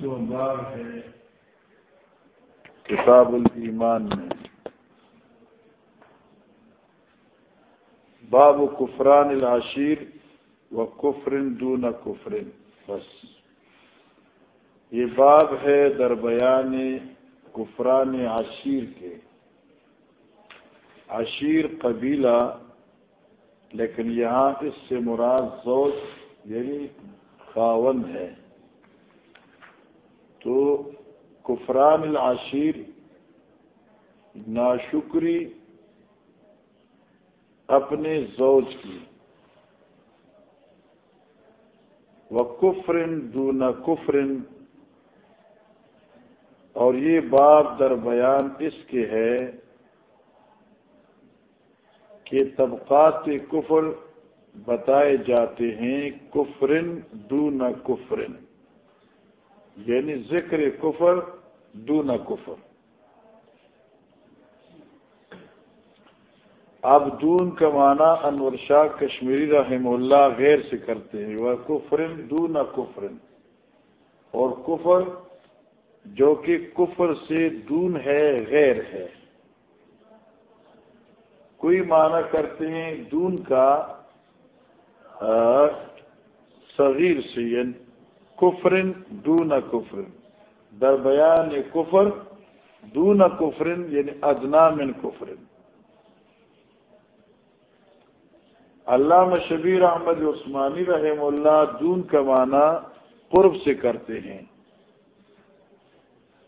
پانچواں بار ہے۔ کتاب الایمان میں۔ باب کفران العشیر و کفرن دون کفرن بس۔ یہ باب ہے در بیان کفران عشیر کے۔ عشیر قبیلہ، لیکن یہاں اس سے مراد زوج یعنی خاون ہے۔ تو کفران العشیر، ناشکری اپنے زوج کی۔ و کفرن دون کفرن اور یہ باب در بیان اس کے ہے کہ طبقات کفر بتائے جاتے ہیں، کفرن دون کفرن۔ یعنی ذکر کفر، دون کفر. اب دون کا معنی انور شاہ کشمیری رحم اللہ غیر سے کرتے ہیں وہ کفرن دون کفرن. اور کفر جو کہ کفر سے دون ہے، غیر ہے. کوئی معنی کرتے ہیں دون کا صغیر سے یعنی کفرن دون کفرن. در بیان کفر دون کفرن یعنی ادنا من کفرن. علامہ شبیر احمد عثمانی رحم اللہ دون کا معنی قرب سے کرتے ہیں.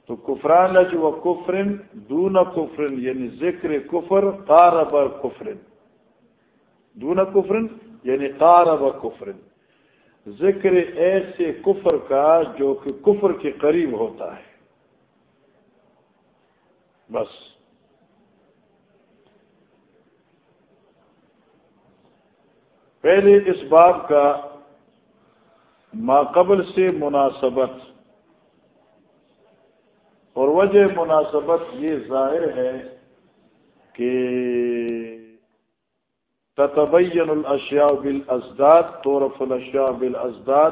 تو کفران لج و کفرن دون کفرن یعنی ذکر کفر قارب کفرن. دون کفرن یعنی قارب کفرن. ذکر ایسے کفر کا جو کہ کفر کے قریب ہوتا ہے۔ بس۔ پہلے اس باب کا ماقبل سے مناسبت۔ اور وجہ مناسبت یہ ظاہر ہے کہ تتبین الاشیاء بالازداد طورف الاشیاء بالازداد.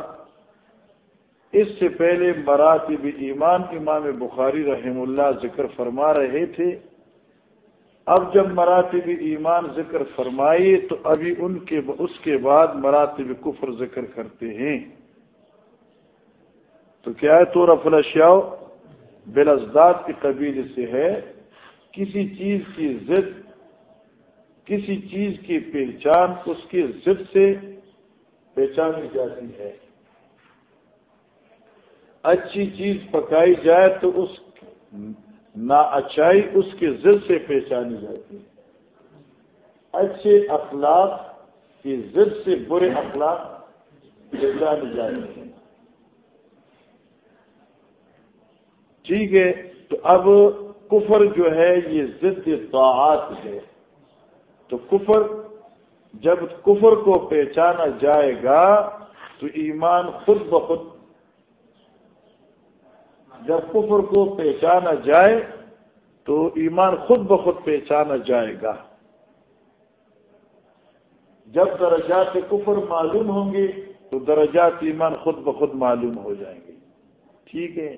اس سے پہلے مراتب ایمان، امام بخاری رحم اللہ ذکر فرما رہے تھے۔ اب جب مراتب ایمان ذکر فرمائی تو ابھی ان کے، اس کے بعد مراتب کفر ذکر کرتے ہیں۔ تو کیا ہے تو رف الاشیاء؟ بالازداد کی قبیل سے ہے۔ کسی چیز کی ضد کسی چیز کی پہچان اس کی ضد سے پہچانی جاتی ہے۔ اچھی چیز پکائی جائے تو اس نا اچائی اس کی ضد سے پہچانی جاتی ہے۔ اچھے اخلاق کی ضد سے برے اخلاق پہچانی جاتی ہیں۔ ٹھیک ہے، تو اب کفر جو ہے، یہ ضد طاعات ہے۔ تو کفر جب کفر کو پہچانا جائے گا تو ایمان خود بخود جب کفر کو پہچانا جائے تو ایمان خود بخود پہچانا جائے گا۔ جب درجات کفر معلوم ہوں گے تو درجات ایمان خود بخود معلوم ہو جائیں گے۔ ٹھیک ہے؟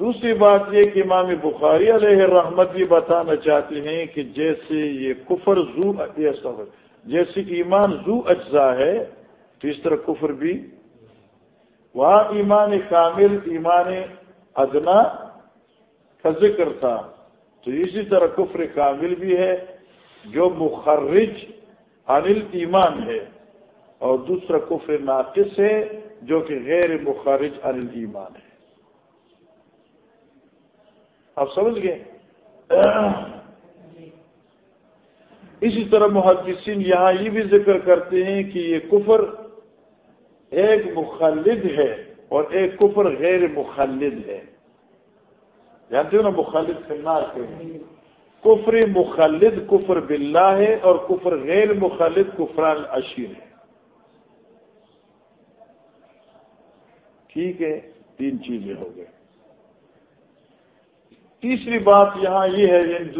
دوسری بات یہ کہ امام بخاری علیہ رحمت یہ بتانا چاہتے ہیں کہ جیسے یہ کفر زو جیسے کہ ایمان زو اجزا ہے، تو اس طرح کفر بھی۔ وہاں ایمان کامل، ایمان ادنا کا ذکر تھا۔ تو اسی طرح کفر کامل بھی ہے، جو مخرج انل ایمان ہے، اور دوسرا کفر ناقص ہے، جو کہ غیر مخرج انل ایمان ہے۔ آپ سمجھ گئے؟ اسی طرح محدثین یہاں یہ بھی ذکر کرتے ہیں کہ یہ کفر ایک مخلد ہے اور ایک کفر غیر مخلد ہے۔ جانتے ہو نا مخلد فنار کے؟ کفر مخلد کفر باللہ ہے اور کفر غیر مخلد کفران اشیر ہے۔ ٹھیک ہے، تین چیزیں ہو گئے۔ تیسری بات یہاں یہ ہے یعنی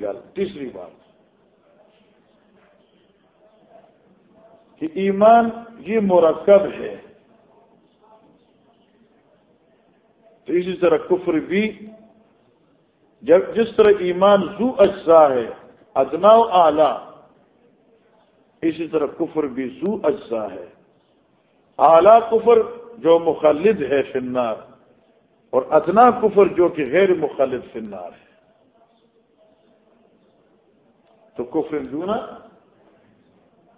گل، تیسری بات۔ کہ ایمان یہ مرکب ہے۔ تو اسی طرح کفر بھی، جب جس طرح ایمان زو اجزا ہے، ادنا و اعلی، اسی طرح کفر بھی زو اجزا ہے۔ اعلی کفر جو مخلد ہے فنار اور ادنا کفر جو کہ غیر مخلد فنار ہے۔ تو کفر دونا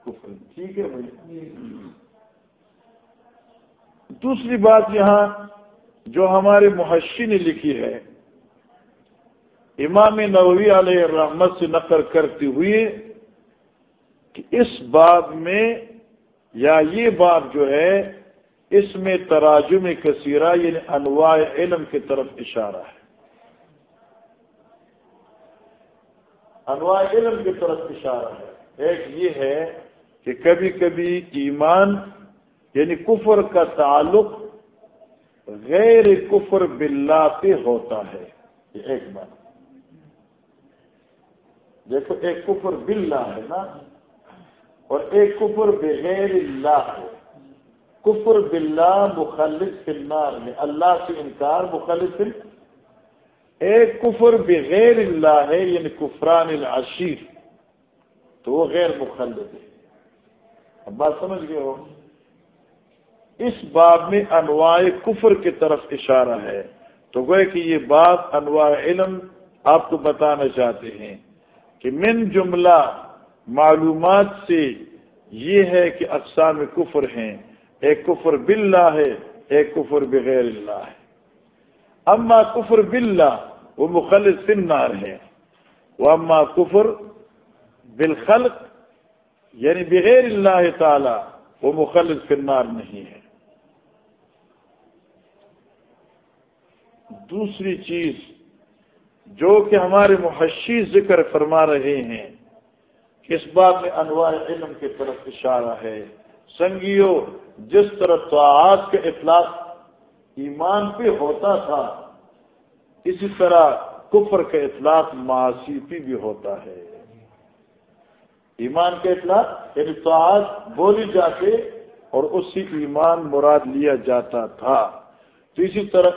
کفر ٹھیک ہے بھائی۔ دوسری بات یہاں جو ہمارے محشی نے لکھی ہے، امام نووی علیہ الرحمت سے نقل کرتے ہوئے کہ اس باب میں یا یہ باب جو ہے اس میں تراجم کثیرہ یعنی انواع علم کی طرف اشارہ ہے۔ انواع علم کی طرف اشارہ ہے۔ ایک یہ ہے کہ کبھی کبھی ایمان یعنی کفر کا تعلق غیر کفر باللہ پہ ہوتا ہے۔ یہ ایک بات۔ دیکھو، ایک کفر باللہ ہے نا اور ایک کفر بغیر اللہ ہے۔ کفر باللہ مخلص فنار میں، اللہ سے انکار مخلص ایک کفر بغیر اللہ ہے یعنی کفران العشیر، تو وہ غیر مخلد ہے۔ اب بات سمجھ گئے ہو؟ اس باب میں انواع کفر کی طرف اشارہ ہے۔ تو گوئے کہ یہ بات انواع علم آپ کو بتانا چاہتے ہیں کہ من جملہ معلومات سے یہ ہے کہ اقسام کفر ہیں۔ ایک کفر باللہ ہے ایک کفر بغیر اللہ ہے۔ اما کفر باللہ، وہ مخلص فنار ہے۔ وہ اما کفر بالخلق یعنی بغیر اللہ تعالی، وہ مخلص فنار نہیں ہے۔ دوسری چیز، جو کہ ہمارے محشی ذکر فرما رہے ہیں، اس بات میں انواع علم کی طرف اشارہ ہے۔ سنگیو جس طرح تو آج کے اطلاق ایمان پہ ہوتا تھا، اسی طرح کفر کا اطلاق معاشی پہ بھی ہوتا ہے۔ ایمان کے اطلاق یعنی تو بولی جاتے اور اس سے ایمان مراد لیا جاتا تھا۔ تو اسی طرح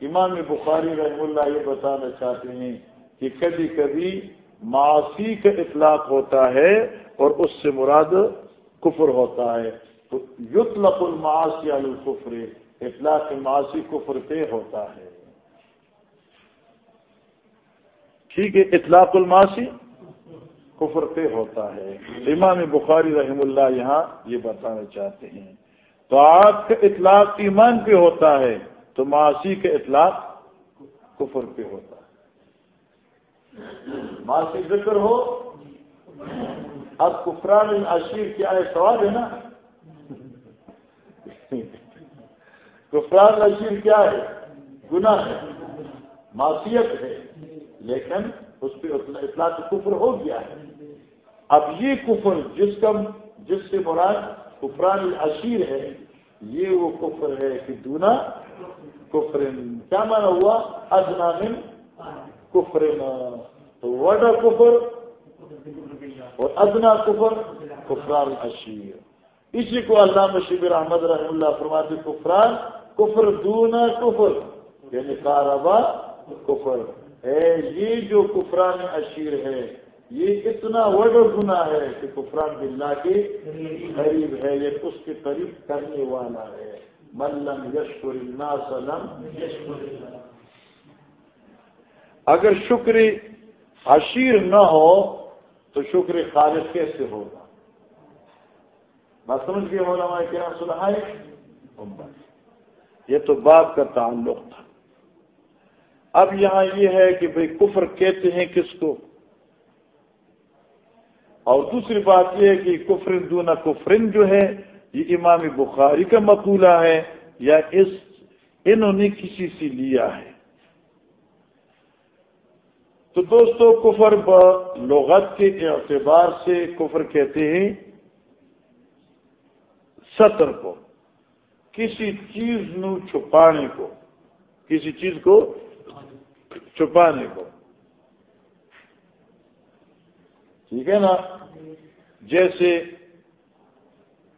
امام بخاری رحم اللہ یہ بتانا چاہتے ہیں کہ کبھی کبھی معاشی کا اطلاق ہوتا ہے اور اس سے مراد کفر ہوتا ہے۔ تو یطلق المعاصی علی الکفر، اطلاق معاشی کفر پہ ہوتا ہے۔ ٹھیک ہے، اطلاق المعاصی کفر پہ ہوتا ہے۔ امام بخاری رحم اللہ یہاں یہ بتانا چاہتے ہیں، تو آپ کا اطلاق ایمان پہ ہوتا ہے، تو معاشی کے اطلاق کفر پہ ہوتا ہے۔ معاشی ذکر ہو، اب کفران عشیر کیا ہے سوال ہے نا؟ کفران عشیر کیا ہے؟ گناہ ہے معاشیت ہے، لیکن اس پہ اطلاق کفر ہو گیا ہے۔ اب یہ کفر جس کا جس سے مراد کفران عشیر ہے، یہ وہ کفر ہے کہ دونا کفر کیا مانا ہوا؟ ادنا من کفر تو وڈا کفر اور ادنا کفر کفران اشیر اسی کو اللہ شبر احمد رحم اللہ فرماتے کفران، کفر دونا کفر یعنی کاربا کفر۔ ہے یہ جو کفران اشیر ہے، یہ اتنا وڈ گنا ہے کہ کفران باللہ کے قریب ہے یہ اس کے قریب کرنے والا ہے۔ ملم یشکر الناس لم اگر شکر عشیر نہ ہو، تو شکر خالص کیسے ہوگا؟ بات سمجھ گئے علماء کیا سنا ہے؟ یہ تو باپ کا تعلق تھا۔ اب یہاں یہ ہے کہ بھئی کفر کہتے ہیں کس کو؟ اور دوسری بات یہ ہے کہ کفرن دونا کفرن جو ہے، یہ امام بخاری کا مقولہ ہے، یا اس، انہوں نے کسی سے لیا ہے۔ تو دوستو، کفر لغت کے اعتبار سے کفر کہتے ہیں سطر کو کسی چیز نو چھپانے کو کسی چیز کو چھپانے کو ٹھیک ہے نا؟ جیسے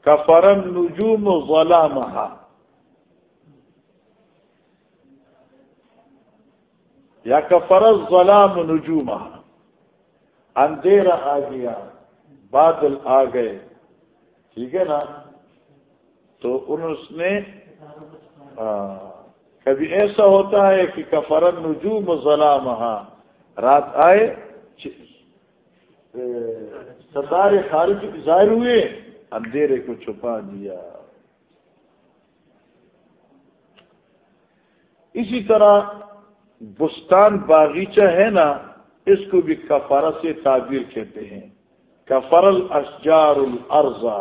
کفرم نجوم غلام یا کفرز غلام نجوما اندھیرا آ گیا، بادل آ گئے۔ ٹھیک ہے نا؟ تو ان نے کبھی ایسا ہوتا ہے کہ کفرن نجوم ظلام رات آئے ستارے خارج ظاہر ہوئے، اندھیرے کو چھپا دیا۔ اسی طرح بستان باغیچہ ہے نا، اس کو بھی کفارہ سے تعبیر کہتے ہیں۔ کفرل اشجار الرضا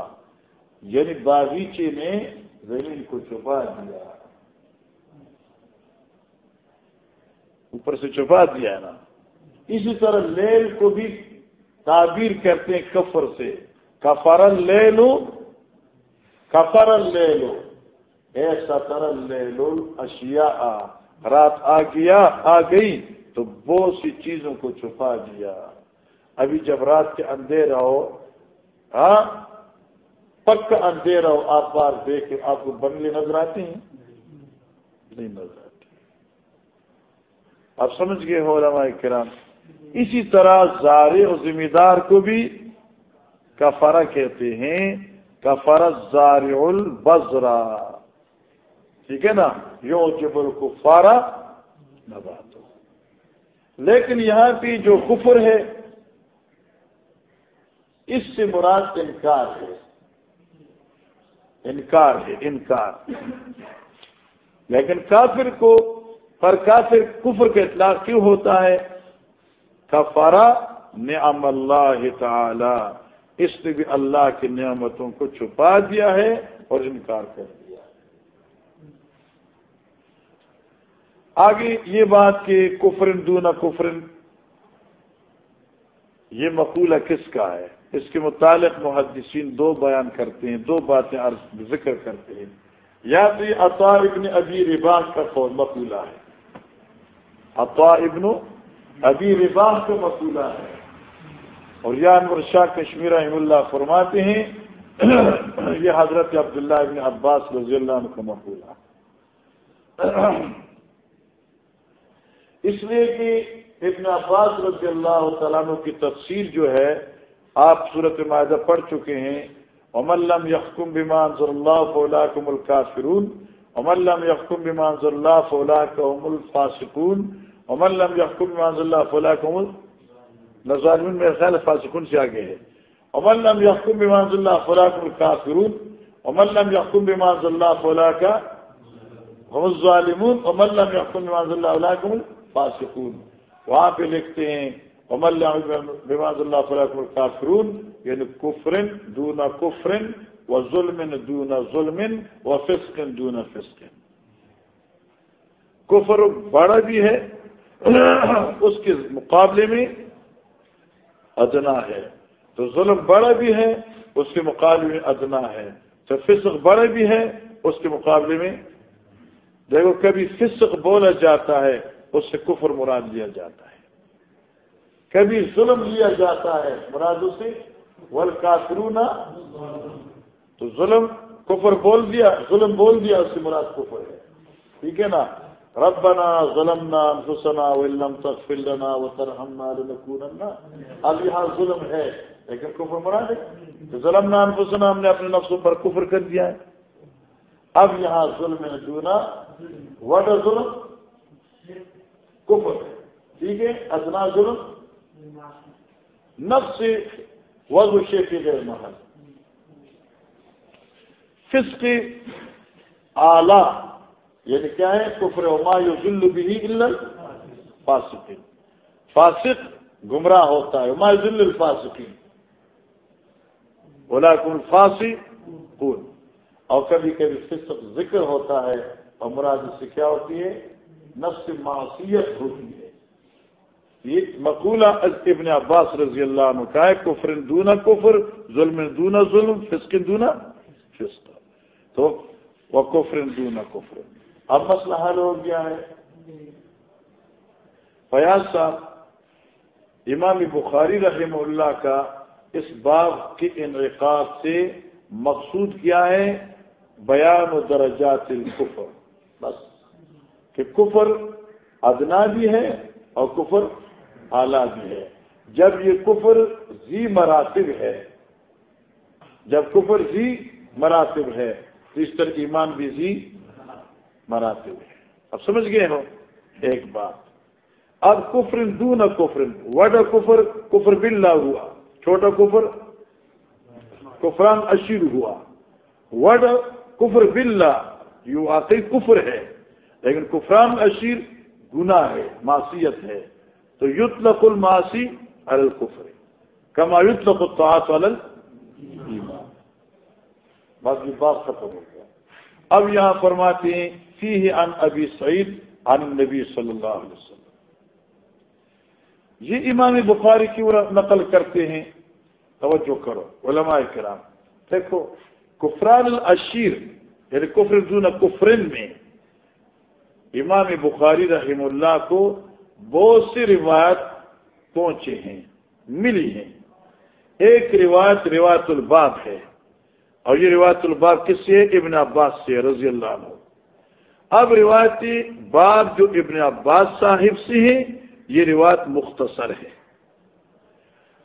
یعنی باغیچے نے زمین کو چھپا دیا۔ اوپر سے چھپا دیا نا۔ اسی طرح لیل کو بھی تعبیر کرتے ہیں کفر سے۔ کفرل لے لو کفرل لے لو ایسا ترل لے لو اشیا رات آ گیا، آ گئی تو بہت سی چیزوں کو چھپا دیا۔ ابھی جب رات کے اندھیرا ہو ہاں پکا اندھیرا ہو آپ بار دیکھ آپ کو بنگلے نظر آتے ہیں؟ نہیں نظر آتے۔ آپ سمجھ گئے ہو علماء کرام؟ اسی طرح زارے اور ذمہ دار کو بھی کفارہ کہتے ہیں، کفارہ زار البزرا ٹھیک ہے نا؟ یو جبر کو فارا نبات لیکن یہاں پہ جو کفر ہے، اس سے مراد انکار ہے۔ انکار ہے، انکار۔ لیکن کافر کو، پر کافر کفر کا اطلاق کیوں ہوتا ہے؟ کفارا نعم اللہ تعالی، اس نے بھی اللہ کی نعمتوں کو چھپا دیا ہے اور انکار کر دیا آگے یہ بات کہ کفرن دونا کفرن، یہ مقولہ کس کا ہے؟ اس کے متعلق محدثین دو بیان کرتے ہیں، دو باتیں ذکر کرتے ہیں۔ یا تو یہ عطا ابن ابی رباح کا مقولہ ہے۔ عطا ابن ابی رباح کا مقولہ ہے۔ اور یا انور شاہ کشمیر رحم اللہ فرماتے ہیں، یہ حضرت عبداللہ ابن عباس رضی اللہ عنہ کا مقولہ اس لیے کہ ابن عباس رضی اللہ تعالیٰ کی تفسیر جو ہے آپ صورت معاہدہ پڑھ چکے ہیں۔ املم یحکم بیمان ضر اللہ فولا کم القافرون املم یحکم بیمان ضر اللہ فولا کم الفاسکون املم یحکم بیمان ضر اللہ فولا کم نظارمن میں خیال فاسکون سے آگے ہے۔ املم یحکم بیمان ضر اللہ فولا کم القافرون املم یحکم بیمان ضر اللہ فولا کا ہم الظالمون۔ املم یحکم بیمان ضر اللہ فولا کم فاسقون وہاں پہ لکھتے ہیں بماز اللہ فلاح کافرون یعنی کفرن دونا کفرن و ظلم دونا ظلم و فسقن دونا فسقن کفر بڑا بھی ہے، اس کے مقابلے میں ادنا ہے۔ تو ظلم بڑا بھی ہے، اس کے مقابلے میں ادنا ہے۔ تو فسق بڑا بھی ہے، اس کے مقابلے میں دیکھو، کبھی فسق بولا جاتا ہے، اس سے کفر مراد لیا جاتا ہے۔ کبھی ظلم لیا جاتا ہے، مراد سے ول کافرونا تو ظلم کفر بول دیا، ظلم بول دیا، اس سے مراد کفر ہے۔ ٹھیک ہے نا؟ ربنا ظلمنا انفسنا ولم تغفر لنا وترحمنا لنكونن۔ اب یہاں ظلم ہے، لیکن کفر مراد ہے۔ ظلمنا انفسنا، ہم نے اپنے نفسوں پر کفر کر دیا ہے۔ اب یہاں ظلم دونا وٹ ظلم؟ کفر۔ ٹھیک ہے؟ ادنا ظلم۔ نفس وضو شیخ غیر محل. فسق آلہ یعنی کیا ہے؟ کفر عما ذل بھی فاسق فاسق گمراہ ہوتا ہے عما ذل الفاسقی بولا کن فاسی اور کبھی کبھی فسق ذکر ہوتا ہے اور مراد سے کیا ہوتی ہے؟ نفس معصیت ہوتی ہے. یہ مقولہ ابن عباس رضی اللہ عنہ کا ہے، کفر دونا کفر، ظلم دونا ظلم، فسق دونا فسق. تو وہ کفر دونا کفر. اب مسئلہ حل ہو گیا ہے۔ فیاض صاحب، امام بخاری رحم اللہ کا اس باب کے انعقاد سے مقصود کیا ہے؟ بیان و درجات الکفر. بس کہ کفر ادنا بھی ہے اور کفر اعلیٰ بھی ہے۔ جب یہ کفر زی مراتب ہے، جب کفر زی مراتب ہے، تو اس طرح ایمان بھی زی مراتب ہے۔ اب سمجھ گئے ہو؟ ایک بات۔ اب کفرن دون کفرن وڈ کفر کفر بلّہ ہوا، چھوٹا کفر، کفران اشیر ہوا۔ وڈ کفر بلّہ یہ واقعی کفر ہے، لیکن کفران اشیر گنا ہے، معصیت ہے۔ تو یوت نقل ماسی الکفر. کما یوت نقل تو باقی بات ختم ہو گیا. اب یہاں فرماتے ہیں فی ان ابی سعید عن نبی صلی اللہ علیہ وسلم. یہ امام بخاری کی نقل کرتے ہیں، توجہ کرو، علماء کرام. دیکھو، کفران الاشیر یعنی کفر دون کفرن میں، امام بخاری رحم اللہ کو بہت سی روایت پہنچے ہیں، ملی ہیں۔ ایک روایت روایت الباب ہے۔ اور یہ روایت الباب کس سے؟ ابن عباس سے، رضی اللہ عنہ۔ اب روایتی باب جو ابن عباس صاحب سے ہیں یہ روایت مختصر ہے۔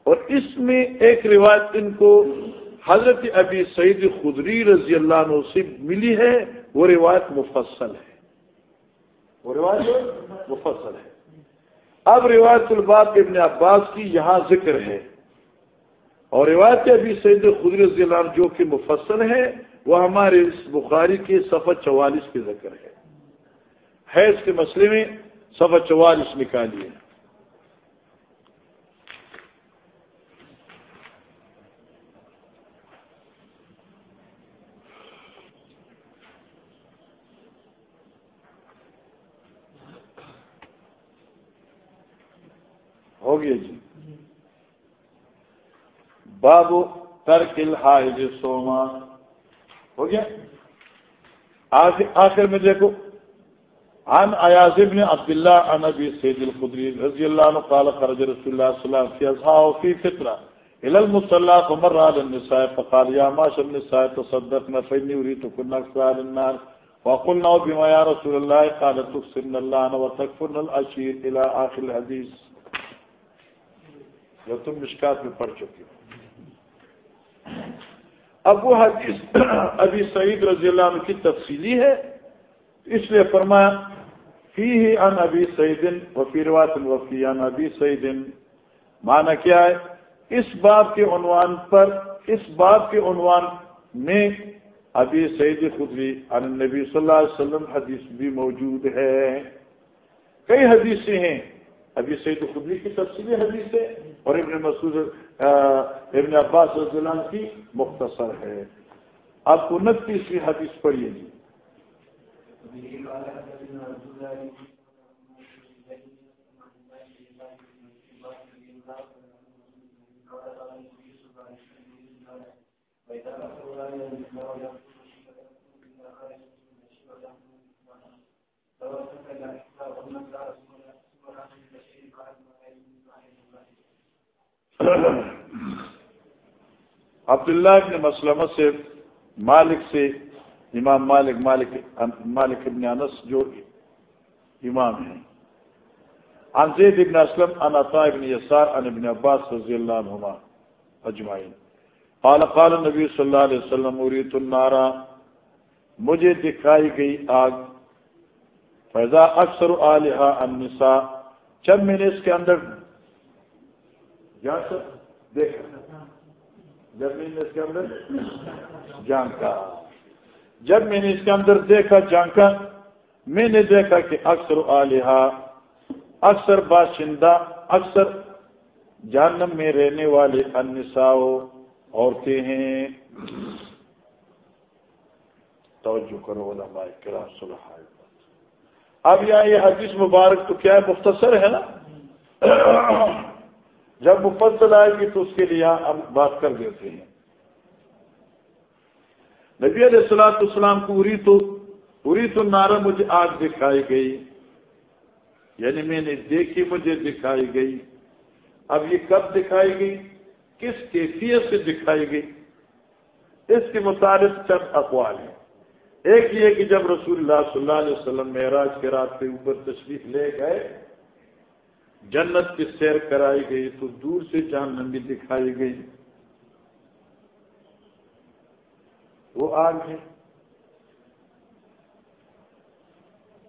اور اس میں ایک روایت ان کو حضرت ابی سعید خدری رضی اللہ عنہ سے ملی ہے، وہ روایت مفصل ہے۔ وہ روایت مفصل ہے۔ اب روایت الباب ابن عباس کی یہاں ذکر ہے۔ اور روایت ابھی سید خدر ضلع جو کہ مفصل ہے، وہ ہمارے اس بخاری کے صفحہ چوالیس کے ذکر ہے۔ حیض کے مسئلے میں سوا چوالیس نکالیے۔ ہو گیا جی بابو ترکل حائج سوما ہو گیا آخر میں دیکھو عن عياذ بن عبد الله عن ابي سيد الخدري رضي الله عنه قال خرج رسول الله صلى الله عليه وسلم في اصحابه في فطره الى المصلى فمر على النساء فقال يا معشر النساء تصدقنا فاني اريد كن اكثر النار وقلنا بما يا رسول الله قال تكسرن الله وتكفرن الاشير الى اخر الحديث جو تم مشکات میں پڑھ چکی ہو اب وہ حدیث ابھی سعید رضی اللہ عنہ کی تفصیلی ہے اس لیے فرمایا فی ہی ان ابی سعیدن وفی روات وفی ان ابی سعیدن مانا کیا ہے اس باب کے عنوان پر اس باب کے عنوان میں ابھی سعید خدری ان نبی صلی اللہ علیہ وسلم حدیث بھی موجود ہے کئی حدیثیں ہیں ابھی سعید خدری کی تفصیلی حدیث ہے اور ابن مسعود ابن عباس رضی اللہ عنہ کی مختصر ہے۔ آپ کو انتیسویں حدیث پڑھیے جی۔ عبداللہ ابن مسلمہ سے مالک سے امام مالک مالک مالک ابن انس جو امام ہیں۔ عن زید ابن اسلم، عن عطاء ابن یسار، عن ابن عباس رضی اللہ عنہما اجمعین۔ قال قال نبی صلی اللہ علیہ وسلم، اریت النارا مجھے دکھائی گئی آگ۔ فیضا اکثر آلحا النساء جب میں نے اس کے اندر دیکھا جب میں نے اس کے اندر جانکا۔ جب میں نے اس کے اندر دیکھا جانکا۔ میں نے دیکھا کہ اکثر آلیہ اکثر باشندہ، اکثر جانم میں رہنے والے انساؤ عورتیں ہیں۔ توجہ کرو علماء کرام صلح اب یہاں یہ حدیث مبارک تو کیا ہے؟ مختصر ہے نا؟ جب مفصل آئے گی تو اس کے لیے ہم بات کر دیتے ہیں۔ نبی علیہ السلاۃ السلام کو اری تو اری تو نارا مجھے آگ دکھائی گئی۔ یعنی میں نے دیکھی مجھے دکھائی گئی۔ اب یہ کب دکھائی گئی؟ کس کیفیت سے دکھائی گئی؟ اس کے مطابق چند اقوال ہیں۔ ایک یہ کہ جب رسول اللہ صلی اللہ علیہ وسلم معراج کے رات کے اوپر تشریف لے گئے جنت کی سیر کرائی گئی تو دور سے جہنم بھی دکھائی گئی۔ وہ آگ ہے۔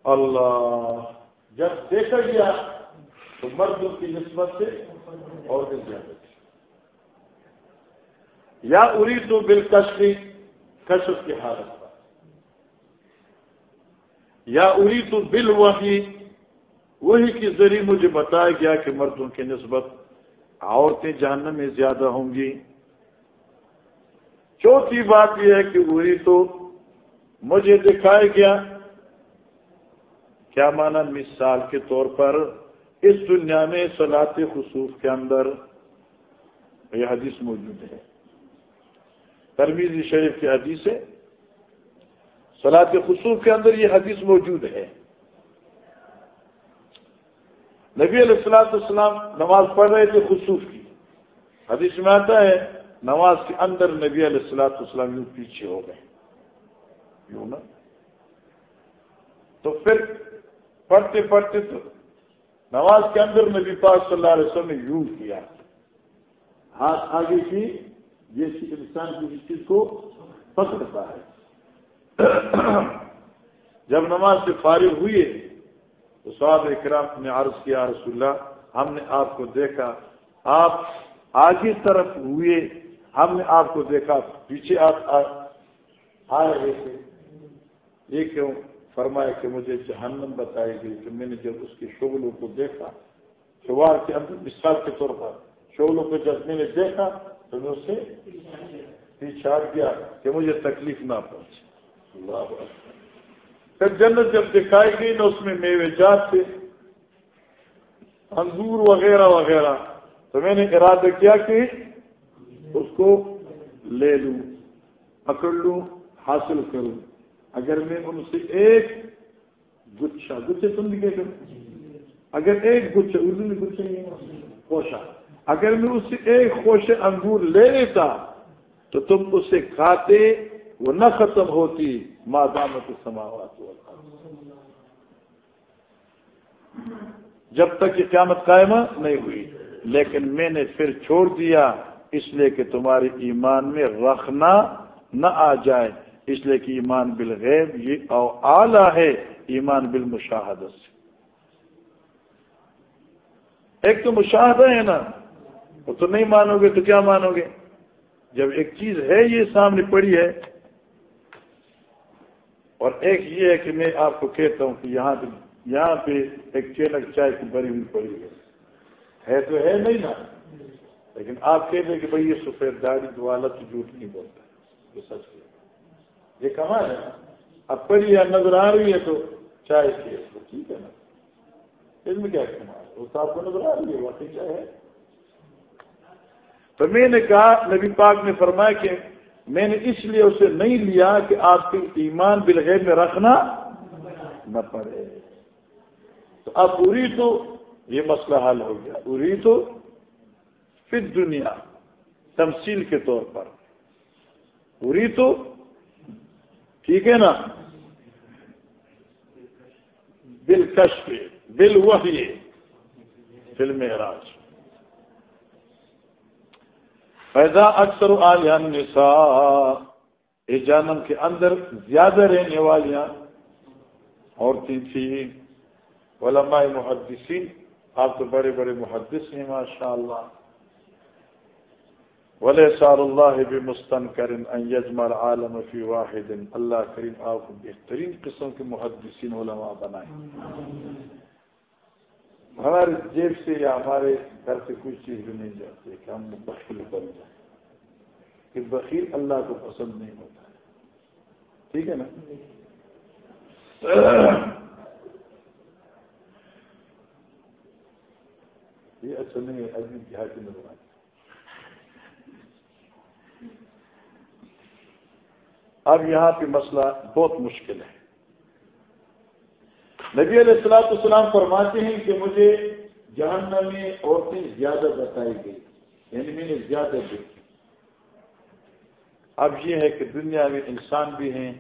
اللہ، جب دیکھا گیا تو مردوں کی نسبت سے اور بھی زیادہ۔ یا اری تو بالکشی کشف کی حالت۔ پر یا اری تو بل وہی وہی کے ذریعے مجھے بتایا گیا کہ مردوں کی نسبت عورتیں جاننے میں زیادہ ہوں گی۔ چوتھی بات یہ ہے کہ وہی تو مجھے دکھایا گیا۔ کیا مانا مثال کے طور پر اس دنیا میں صلاط خصوص کے اندر یہ حدیث موجود ہے۔ ترمیزی شریف کی حدیث ہے۔ صلاط خصوص کے اندر یہ حدیث موجود ہے۔ نبی علیہ السلاط السلام نماز پڑھ رہے تھے خصوص کی۔ حدیث میں آتا ہے، نماز کے اندر نبی علیہ السلاط السلام یوں پیچھے ہو گئے۔ یوں نا؟ تو پھر پڑھتے پڑھتے تو نماز کے اندر نبی پاک صلی اللہ علیہ وسلم نے یوں کیا۔ ہاتھ آگے کی یہ انسان کی چیز کو پکڑتا ہے۔ جب نماز سے فارغ ہوئے تو صاحب اکرام نے عرض کیا رسول اللہ، ہم نے آپ کو دیکھا، آپ آگے طرف ہوئے، ہم نے آپ کو دیکھا، پیچھے آپ آ رہے تھے۔ یہ کیوں فرمایا کہ مجھے جہنم بتائی گئی کہ میں نے جب اس کے شغلوں کو دیکھا شوار کے اندر مثال کے طور پر شغلوں کو جب میں نے دیکھا، تو میں اسے پیچھا گیا کہ مجھے تکلیف نہ پہنچے۔ اللہ پھر جنت جب دکھائی گئی نا اس میں میوے جات تھے، انگور وغیرہ وغیرہ۔ تو میں نے ارادہ کیا کہ اس کو لے لوں، پکڑ لوں، حاصل کروں اگر میں ان سے ایک گچھا، گچھے تم بھی کہتے اگر ایک گچھا، اردو میں گچھے نہیں۔ خوشا اگر میں اس سے ایک خوش انگور لے لیتا تو تم اسے کھاتے وہ نہ ختم ہوتی۔ مادامت سماوات جب تک یہ قیامت قائمہ نہیں ہوئی، لیکن میں نے پھر چھوڑ دیا، اس لیے کہ تمہارے ایمان میں رکھنا نہ آ جائے، اس لیے کہ ایمان بالغیب یہ اعلی ہے، ایمان بالمشاہدت سے۔ ایک تو مشاہدہ ہے نا، وہ تو نہیں مانو گے تو کیا مانو گے؟ جب ایک چیز ہے یہ سامنے پڑی ہے اور ایک یہ ہے کہ میں آپ کو کہتا ہوں کہ یہاں پہ یہاں پہ ایک چینک چائے کی بری ہوئی پڑی ہے۔ ہے تو ہے نہیں نا؟ لیکن آپ کہہ دیں کہ بھائی یہ سفید داری والا تو جھوٹ نہیں بولتا یہ سچ ہے۔ یہ کہاں ہے؟ اب پڑی یا نظر آ رہی ہے تو چائے کی ٹھیک ہے نا۔ اس میں کیا کمال وہ تو آپ کو نظر آ رہی ہے، واقعی چائے ہے۔ تو میں نے کہا، نبی پاک نے فرمایا کہ میں نے اس لیے اسے نہیں لیا کہ آپ کے ایمان بالغیب میں رکھنا نہ پڑے۔ تو اب پوری تو یہ مسئلہ حل ہو گیا۔ پوری تو پھر دنیا تمثیل کے طور پر۔ پوری تو ٹھیک ہے نا؟ بل کش بل وہی فلم راج پیدا اکثر عالیہ نساء اس جانم کے اندر زیادہ رہنے والیاں، عورتیں تھیں، علماء محدثین، آپ تو بڑے بڑے محدث ہیں ماشاء اللہ ولی سار اللہ بھی مستن کرن یجمل عالم فی واحد۔ اللہ کریم آپ کو بہترین قسم کے محدثین علماء بنائیں ہمارے جیب سے یا ہمارے گھر سے کوئی چیز بھی نہیں جاتی کہ ہم بخیل بن جائیں۔ کہ بخیل اللہ کو پسند نہیں ہوتا ٹھیک ہے نا؟ یہ اچھا نہیں ہے ابھی کی نظر اب یہاں پہ مسئلہ بہت مشکل ہے۔ نبی علیہ السلاط السلام فرماتے ہیں کہ مجھے جہنم میں عورتیں زیادہ بتائی گئی یعنی میں نے زیادہ دیکھی۔ اب یہ ہے کہ دنیا میں انسان بھی ہیں،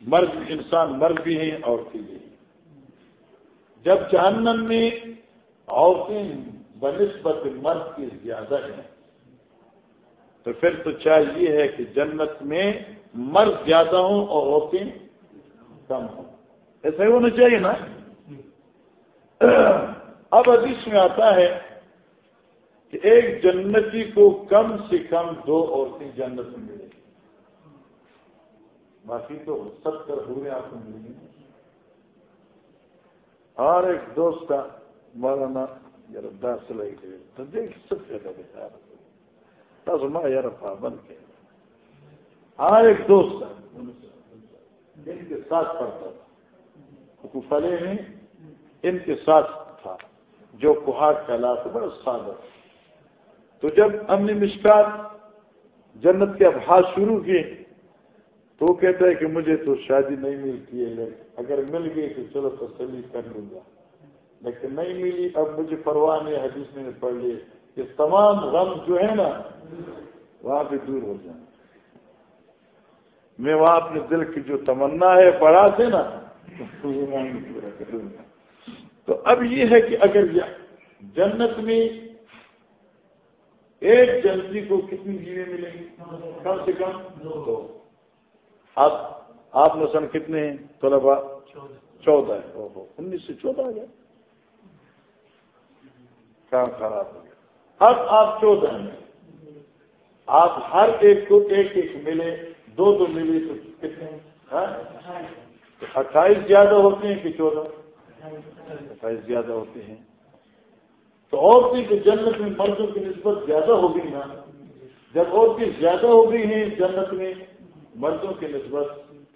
مرد، انسان مرد بھی ہیں، عورتیں بھی ہیں۔ جب جہنم میں عورتیں بنسبت مرد کی زیادہ ہیں، تو پھر تو چاہیے ہے کہ جنت میں مرد زیادہ ہوں اور عورتیں کم ہوں۔ ایسا ہی ہونا چاہیے نا۔ اب حدیث میں آتا ہے کہ ایک جنتی کو کم سے کم دو عورتیں جنت میں ملے گی۔ باقی تو ستر ہوئے آپ کو ملیں گی۔ اور ایک دوست کا مولانا یار دس لائی گئے تو دیکھ سب سے زیادہ تازما یار پابند کے اور ایک دوست ان کے ساتھ پڑھتا تھا۔ فلے میں ان کے ساتھ تھا، جو کہاڑ کہلا تھا بڑا سادہ تو جب ہم نے مشکات جنت کے ابحاس شروع کیے، تو وہ کہتا ہے کہ مجھے تو شادی نہیں ملتی ہے اگر مل گئی تو چلو تسلی کر لوں گا۔ لیکن نہیں ملی، اب مجھے پرواہ نہیں، حدیث میں نے پڑھ لی کہ تمام غم جو ہے نا، وہاں پہ دور ہو جائیں میں وہاں اپنے دل کی جو تمنا ہے پڑھا سے نا تو اب یہ ہے کہ اگر جنت میں ایک جنتی کو کتنی جیویں ملیں گی؟ کم سے کم دو۔ آپ آپ مثلاً کتنے ہیں؟ طلبا چودہ ہے انیس سے چودہ آ گیا۔ کام خراب ہو گیا۔ اب آپ چودہ ہیں۔ آپ ہر ایک کو ایک ایک ملے، دو دو ملے تو کتنے ہاں؟ اٹھائیس زیادہ ہوتے ہیں کہ چودہ؟ اٹھائیس زیادہ ہوتے ہیں۔ تو عورتیں کی جنت میں مردوں کی نسبت زیادہ ہو گئی نا، جب عورتیں زیادہ ہو گئی ہیں جنت میں مردوں کی نسبت،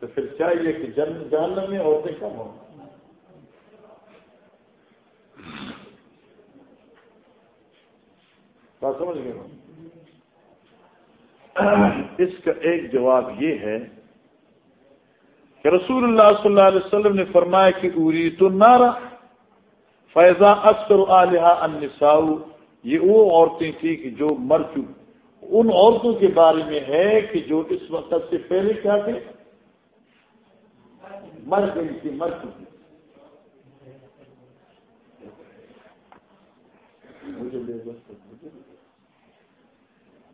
تو پھر چاہیے کہ جنت جاننے میں عورتیں کم ہوں۔ بات سمجھ گئے؟ اس کا ایک جواب یہ ہے کہ رسول اللہ صلی اللہ علیہ وسلم نے فرمایا کہ اوری تو نارا فیضا اکثر علیہ النساء، یہ وہ عورتیں تھیں کہ جو مر چکی ان عورتوں کے بارے میں ہے کہ جو اس وقت سے پہلے کیا تھے؟ مر گئی تھی، مر چکی۔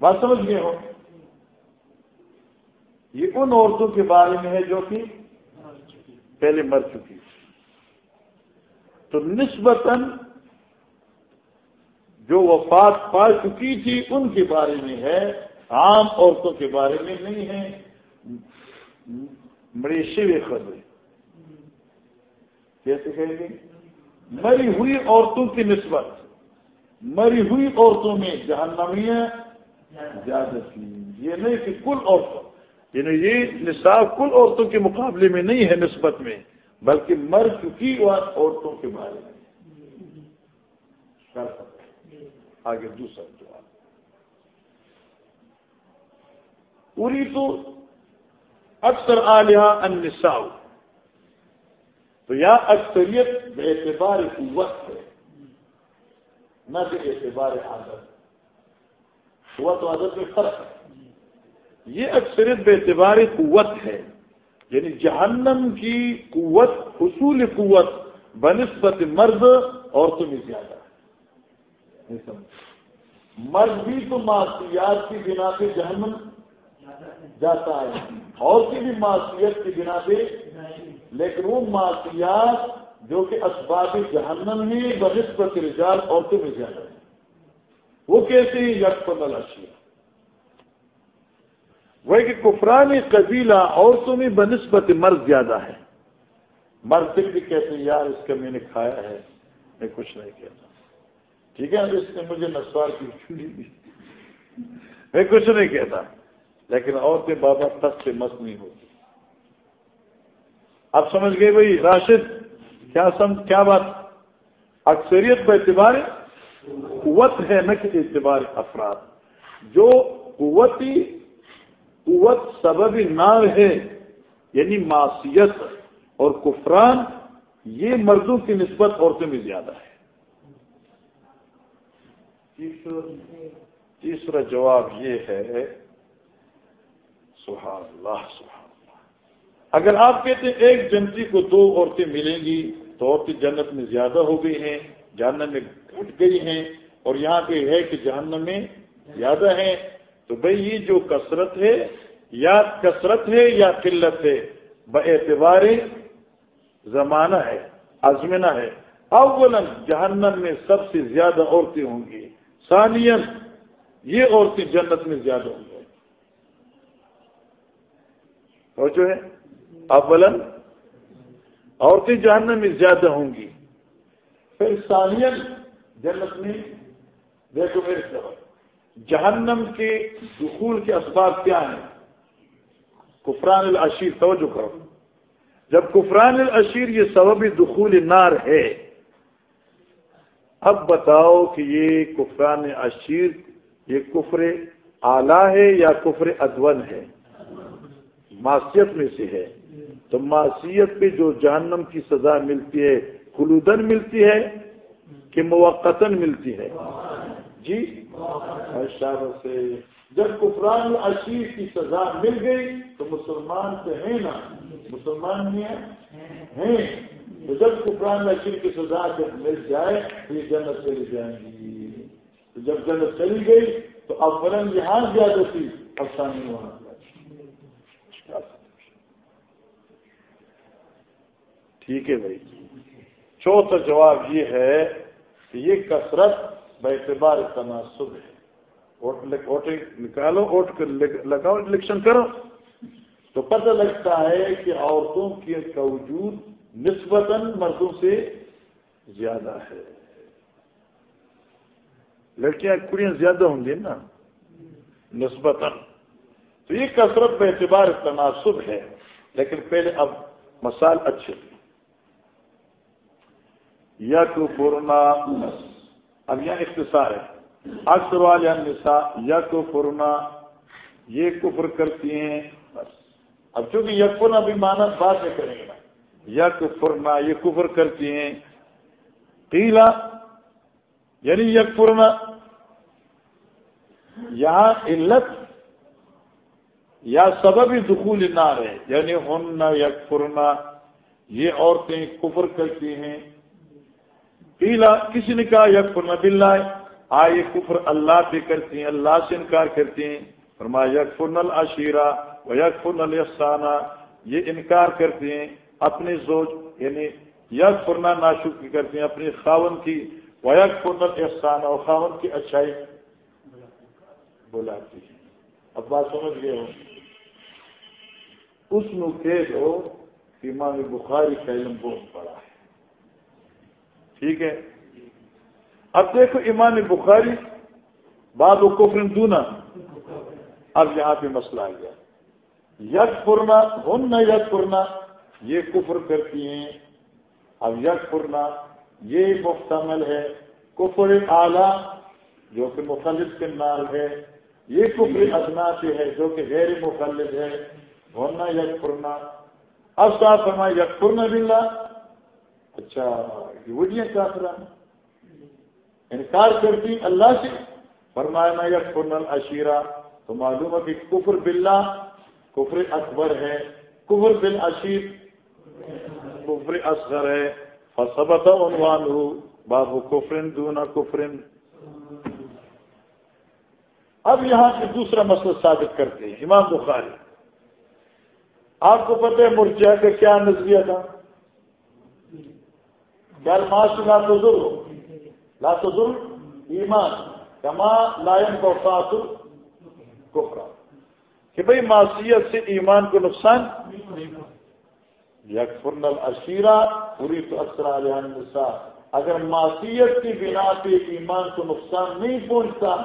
بات سمجھ گئے ہو؟ یہ ان عورتوں کے بارے میں ہے جو کہ پہلے مر چکی تو نسبتاً جو وفات پا چکی تھی، ان کے بارے میں ہے، عام عورتوں کے بارے میں نہیں ہے۔ مریشی ہوئے خبریں۔ کیسے کہیں گے؟ مری ہوئی عورتوں کی نسبت۔ مری ہوئی عورتوں میں جہنمیاں زیادہ تھی یہ نہیں کہ کل عورتوں۔ یعنی یہ نصاب کل عورتوں کے مقابلے میں نہیں ہے نسبت میں، بلکہ مر چکی عورتوں کے بارے میں۔ آگے دوسرا جواب پوری تو اکثر آلیہ النساء۔ تو یا اکثریت بے اعتبار قوت ہے، نہ بے اعتبار عادت۔ قوت و عادت میں فرق ہے۔ یہ اکثریت بے اعتبار قوت ہے یعنی جہنم کی قوت، حصول قوت، بنسبت مرد عورتوں میں زیادہ ہے۔ مرد بھی تو معاشیات کی بنا پہ جہنم جاتا ہے عورتیں بھی معاشیت کی بنا پہ لیکن وہ معاشیات جو کہ اسباب جہنم میں بنسبت رجال عورتوں میں زیادہ ہے۔ وہ کیسے یک پتہ اشیاء وہ کہ کفران قبیلہ عورتوں میں بنسبت مرد زیادہ ہے۔ مرد پھر بھی کہتے ہیں، یار، اس کا میں نے کھایا ہے۔ میں کچھ نہیں کہتا۔ ٹھیک ہے، اس نے مجھے نسوار کی چھوڑی دی۔ میں کچھ نہیں کہتا۔ لیکن عورتیں بابا تک سے مست نہیں ہوتی۔ آپ سمجھ گئے بھائی؟ راشد، کیا سم، کیا بات؟ اکثریت کا اعتبار قوت ہے، نہ کہ اعتبار افراد۔ جو قوتی قوت سبب نار ہے یعنی معصیت اور کفران، یہ مردوں کی نسبت عورتوں میں زیادہ ہے۔ تیسرا جواب یہ ہے، سبحان اللہ سبحان اللہ۔ اگر آپ کہتے ہیں ایک جنتی کو دو عورتیں ملیں گی، تو عورتیں جنت میں زیادہ ہو گئی ہیں جاننے میں اٹھ گئی ہیں، اور یہاں پہ ہے کہ جہنم میں زیادہ ہیں۔ تو بھئی یہ جو کثرت ہے، یا کثرت ہے یا قلت ہے اعتبار زمانہ ہے آزمینہ ہے۔ اولن جہنم میں سب سے زیادہ عورتیں ہوں گی۔ ثانین یہ عورتیں جنت میں زیادہ ہوں گی۔ اور جو ہے؟ اولن عورتیں جہنم میں زیادہ ہوں گی۔ پھر ثانین جنت میں دیکھو میرے سبب جہنم کے دخول کے اسباب کیا ہیں؟ کفران العشیر، توجہ کرو۔ جب کفران العشیر یہ سبب دخول نار ہے، اب بتاؤ کہ یہ کفران عشیر، یہ کفر اعلی ہے یا کفر ادون ہے؟ معاشیت میں سے ہے۔ تو معاشیت پہ جو جہنم کی سزا ملتی ہے خلودن ملتی ہے کہ موقع ملتی ہے۔ جی؟ سے جب کفران عشیر کی سزا مل گئی تو مسلمان تو ہے نا؟ مسلمان نہیں ہیں؟ تو جب کفران عشیر کی سزا جب مل جائے تو یہ جنت چلی جائیں گی۔ تو جب جنت چلی گئی تو اب فرن یہاں زیادہ تھی افسانی وہاں ٹھیک ہے بھائی جی۔ چوتھا جواب یہ ہے کہ یہ کثرت اعتبار تناسب ہے۔ نکالو اوٹ لگاؤ، الیکشن کرو۔ تو پتہ لگتا ہے کہ عورتوں کے کا وجود نسبتاً مردوں سے زیادہ ہے۔ لڑکیاں کڑیاں زیادہ ہوں گی نا۔ نسبتاً۔ تو یہ کثرت بے اعتبار تناسب ہے۔ لیکن پہلے اب مسال اچھے۔ تھے یا تو پورنا اب یہاں اختصار ہے۔ اکثر والے یا تو فرنا یہ کفر کرتی ہیں، بس۔ اب چونکہ یک فرنا بھی مانا بعد میں کریں گے یک فرنا یہ کفر کرتی ہیں۔ قیلا یعنی یک فرنا یہاں علت یا سبب دخول نہ رہے یعنی ہن یک فرنا یہ عورتیں کفر کرتی ہیں۔ قیلا کسی نے کہا، یک فرنا بلّہ آئے کفر اللہ پہ کرتی ہیں، اللہ سے انکار کرتی ہیں۔ فرما یکفرن العشیرہ و یکفرن الحسانہ یہ انکار کرتے ہیں اپنے زوج یعنی یک فرنا ناشکی کرتے ہیں اپنی خاون کی، و یک فرن الحسانہ اور خاون کی اچھائی بلاتی ہیں۔ اب بات سمجھ گئے ہو اس نقطے کو امام بخاری کا علم بہت بڑا ہے۔ ٹھیک ہے؟ اب دیکھو امام بخاری بعد و کفر دونا اب یہاں پہ مسئلہ آ گیا۔ یک پورنا ہن نہ یک پورنا یہ کفر کرتی ہیں۔ اب یک پورنا یہ مختمل ہے۔ کفر اعلی، جو کہ مخلص کے نال ہے۔ یہ کفر ادنا سے ہے، جو کہ غیر مخلص ہے۔ ہونا یک پورنا اب صاحب فرمائے یک پورنا بلّہ اچھا یہ وجہ انکار یعنی کرتی اللہ سے۔ فرمایا، میں یک فرن عشیرہ تو معلوم ہے کہ کفر باللہ، کفر اکبر ہے۔ کفر بل عشیر کفر اصغر ہے۔ فصبت عنوان ہو بابو، کفرن دونا کفرن۔ اب یہاں سے دوسرا مسئلہ ثابت کرتے ہیں۔ امام بخاری۔ آپ کو پتہ ہے مرجا کا کیا نظریہ تھا؟ گھر معاشرہ تو ضرور لا تضر ایمان. کما لائن کو فاطر کفرا کہ بھائی معصیت سے ایمان کو نقصان یکفرن العشیرہ پوری تو اکثر النساء. اگر معصیت کی بنا پہ ایمان کو نقصان نہیں پہنچتا،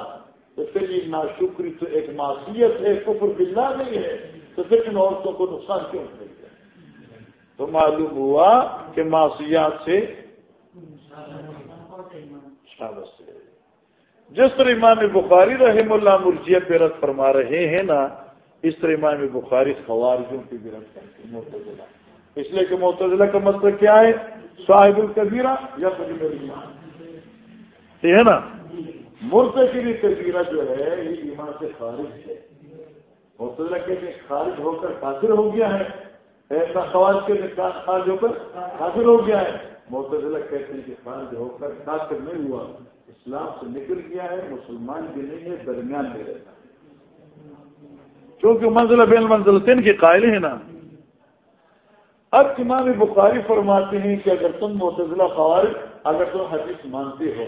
تو پھر یہ ناشکری تو ایک معصیت ہے، کفر باللہ نہیں ہے، تو پھر ان عورتوں کو نقصان کیوں نہیں تو معلوم ہوا کہ معصیات سے جس طرح امام بخاری رحم اللہ مرجیہ پہ رد فرما رہے ہیں نا، اس طرح امام بخاری خوارجوں کی بھی رد کرتے ہیں۔ اس لیے کہ معتدلہ کا مطلب کیا ہے؟ صاحب القبیرہ یا یہ ہے نا؟ مرد کی بھی کبیرہ جو ہے، یہ ایمان سے خارج ہے۔ معتدلہ کے خارج ہو کر قاصر ہو گیا ہے۔ ایسا خواج کے خارج ہو کر حاضر ہو گیا ہے۔ معتزلہ کہتے ہیں کہ خارج ہو کر کافر نہیں ہوا۔ اسلام سے نکل گیا ہے، مسلمان بھی نہیں ہے، درمیان میں رہتا کیونکہ منزلہ بین منزلتین کے قائل ہیں نا۔ اب امام بخاری فرماتے ہیں کہ اگر تم معتزلہ خوارج اگر تم حدیث مانتے ہو،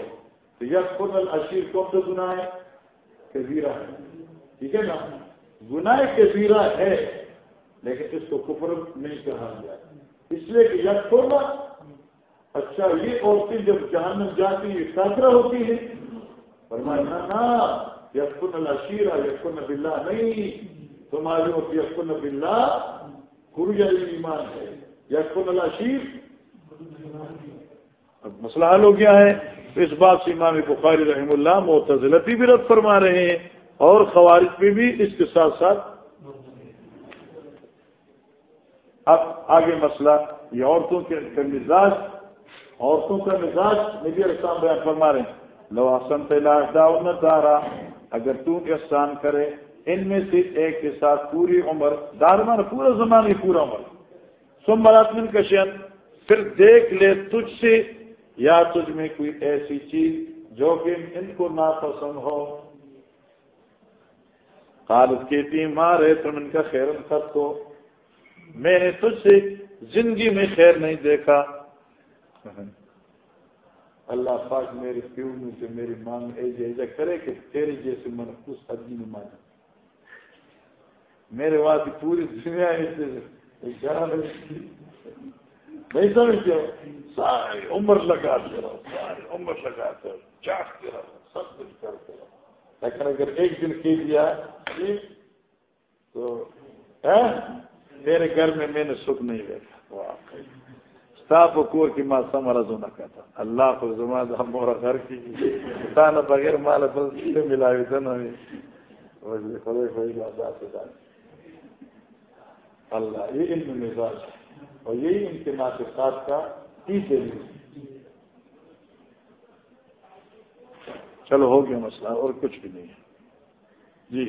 تو یس خود الشیر کون تو گناہ ہے، کبیرہ ہے۔ ٹھیک ہے نا؟ گناہ کبیرہ ہے، لیکن اس کو کفر نہیں کہا گیا۔ اس لیے کہ یس خود اچھا یہ عورتیں جب جہان جاتی یہ کافرہ ہوتی ہیں۔ فرمایا نا یقن الشیرہ یقن بلّہ نہیں۔ تمہاری ہوتی یقن بلّہ خروج ایمان ہے۔ یقن الشیر اب مسئلہ حل ہو گیا ہے۔ تو اس بات سے امام بخاری رحم اللہ معتزلتی بھی رد فرما رہے ہیں اور خوارج پہ بھی اس کے ساتھ ساتھ۔ اب آگے مسئلہ، یہ عورتوں کے مزاج۔ عورتوں کا مزاج نبی اسلام بیان فرما رہے ہیں۔ لو آسن پہ دارا، اگر تو احسان کرے، ان میں سے ایک کے ساتھ پوری عمر دارمان پورا زمانے پورا عمر۔ سم براتمن کشن پھر دیکھ لے تجھ سے، یا تجھ میں کوئی ایسی چیز جو کہ ان کو ناپسند ہو۔ خالد کی ٹیم مارے، تم ان کا خیر خط کو میں نے تجھ سے زندگی میں خیر نہیں دیکھا۔ اللہ پاک میرے پیو میں سے میری مانگ ایجا ایجا کرے کہ تیرے جیسے من خوش آدمی نے مانا میرے بعد پوری دنیا نہیں سمجھتے ہو؟ ساری عمر لگاتے رہو، ساری عمر لگاتے رہو چاٹتے رہو، سب کچھ کرتے رہو۔ لیکن اگر ایک دن کہہ دیا جی، تو ہاں، میرے گھر میں میں نے سکھ نہیں دیکھا۔ واقعی صاف کور کی ماں سمرض ہونا کہتا اللہ کو زما مورا گھر کی تانا بغیر مال بل سے ملا ہوئی تھا نا اللہ یہ علم مزاج. اور یہی ان کے ناطقات کا تیسرے چلو، ہو گیا مسئلہ اور کچھ بھی نہیں ہے۔ جی۔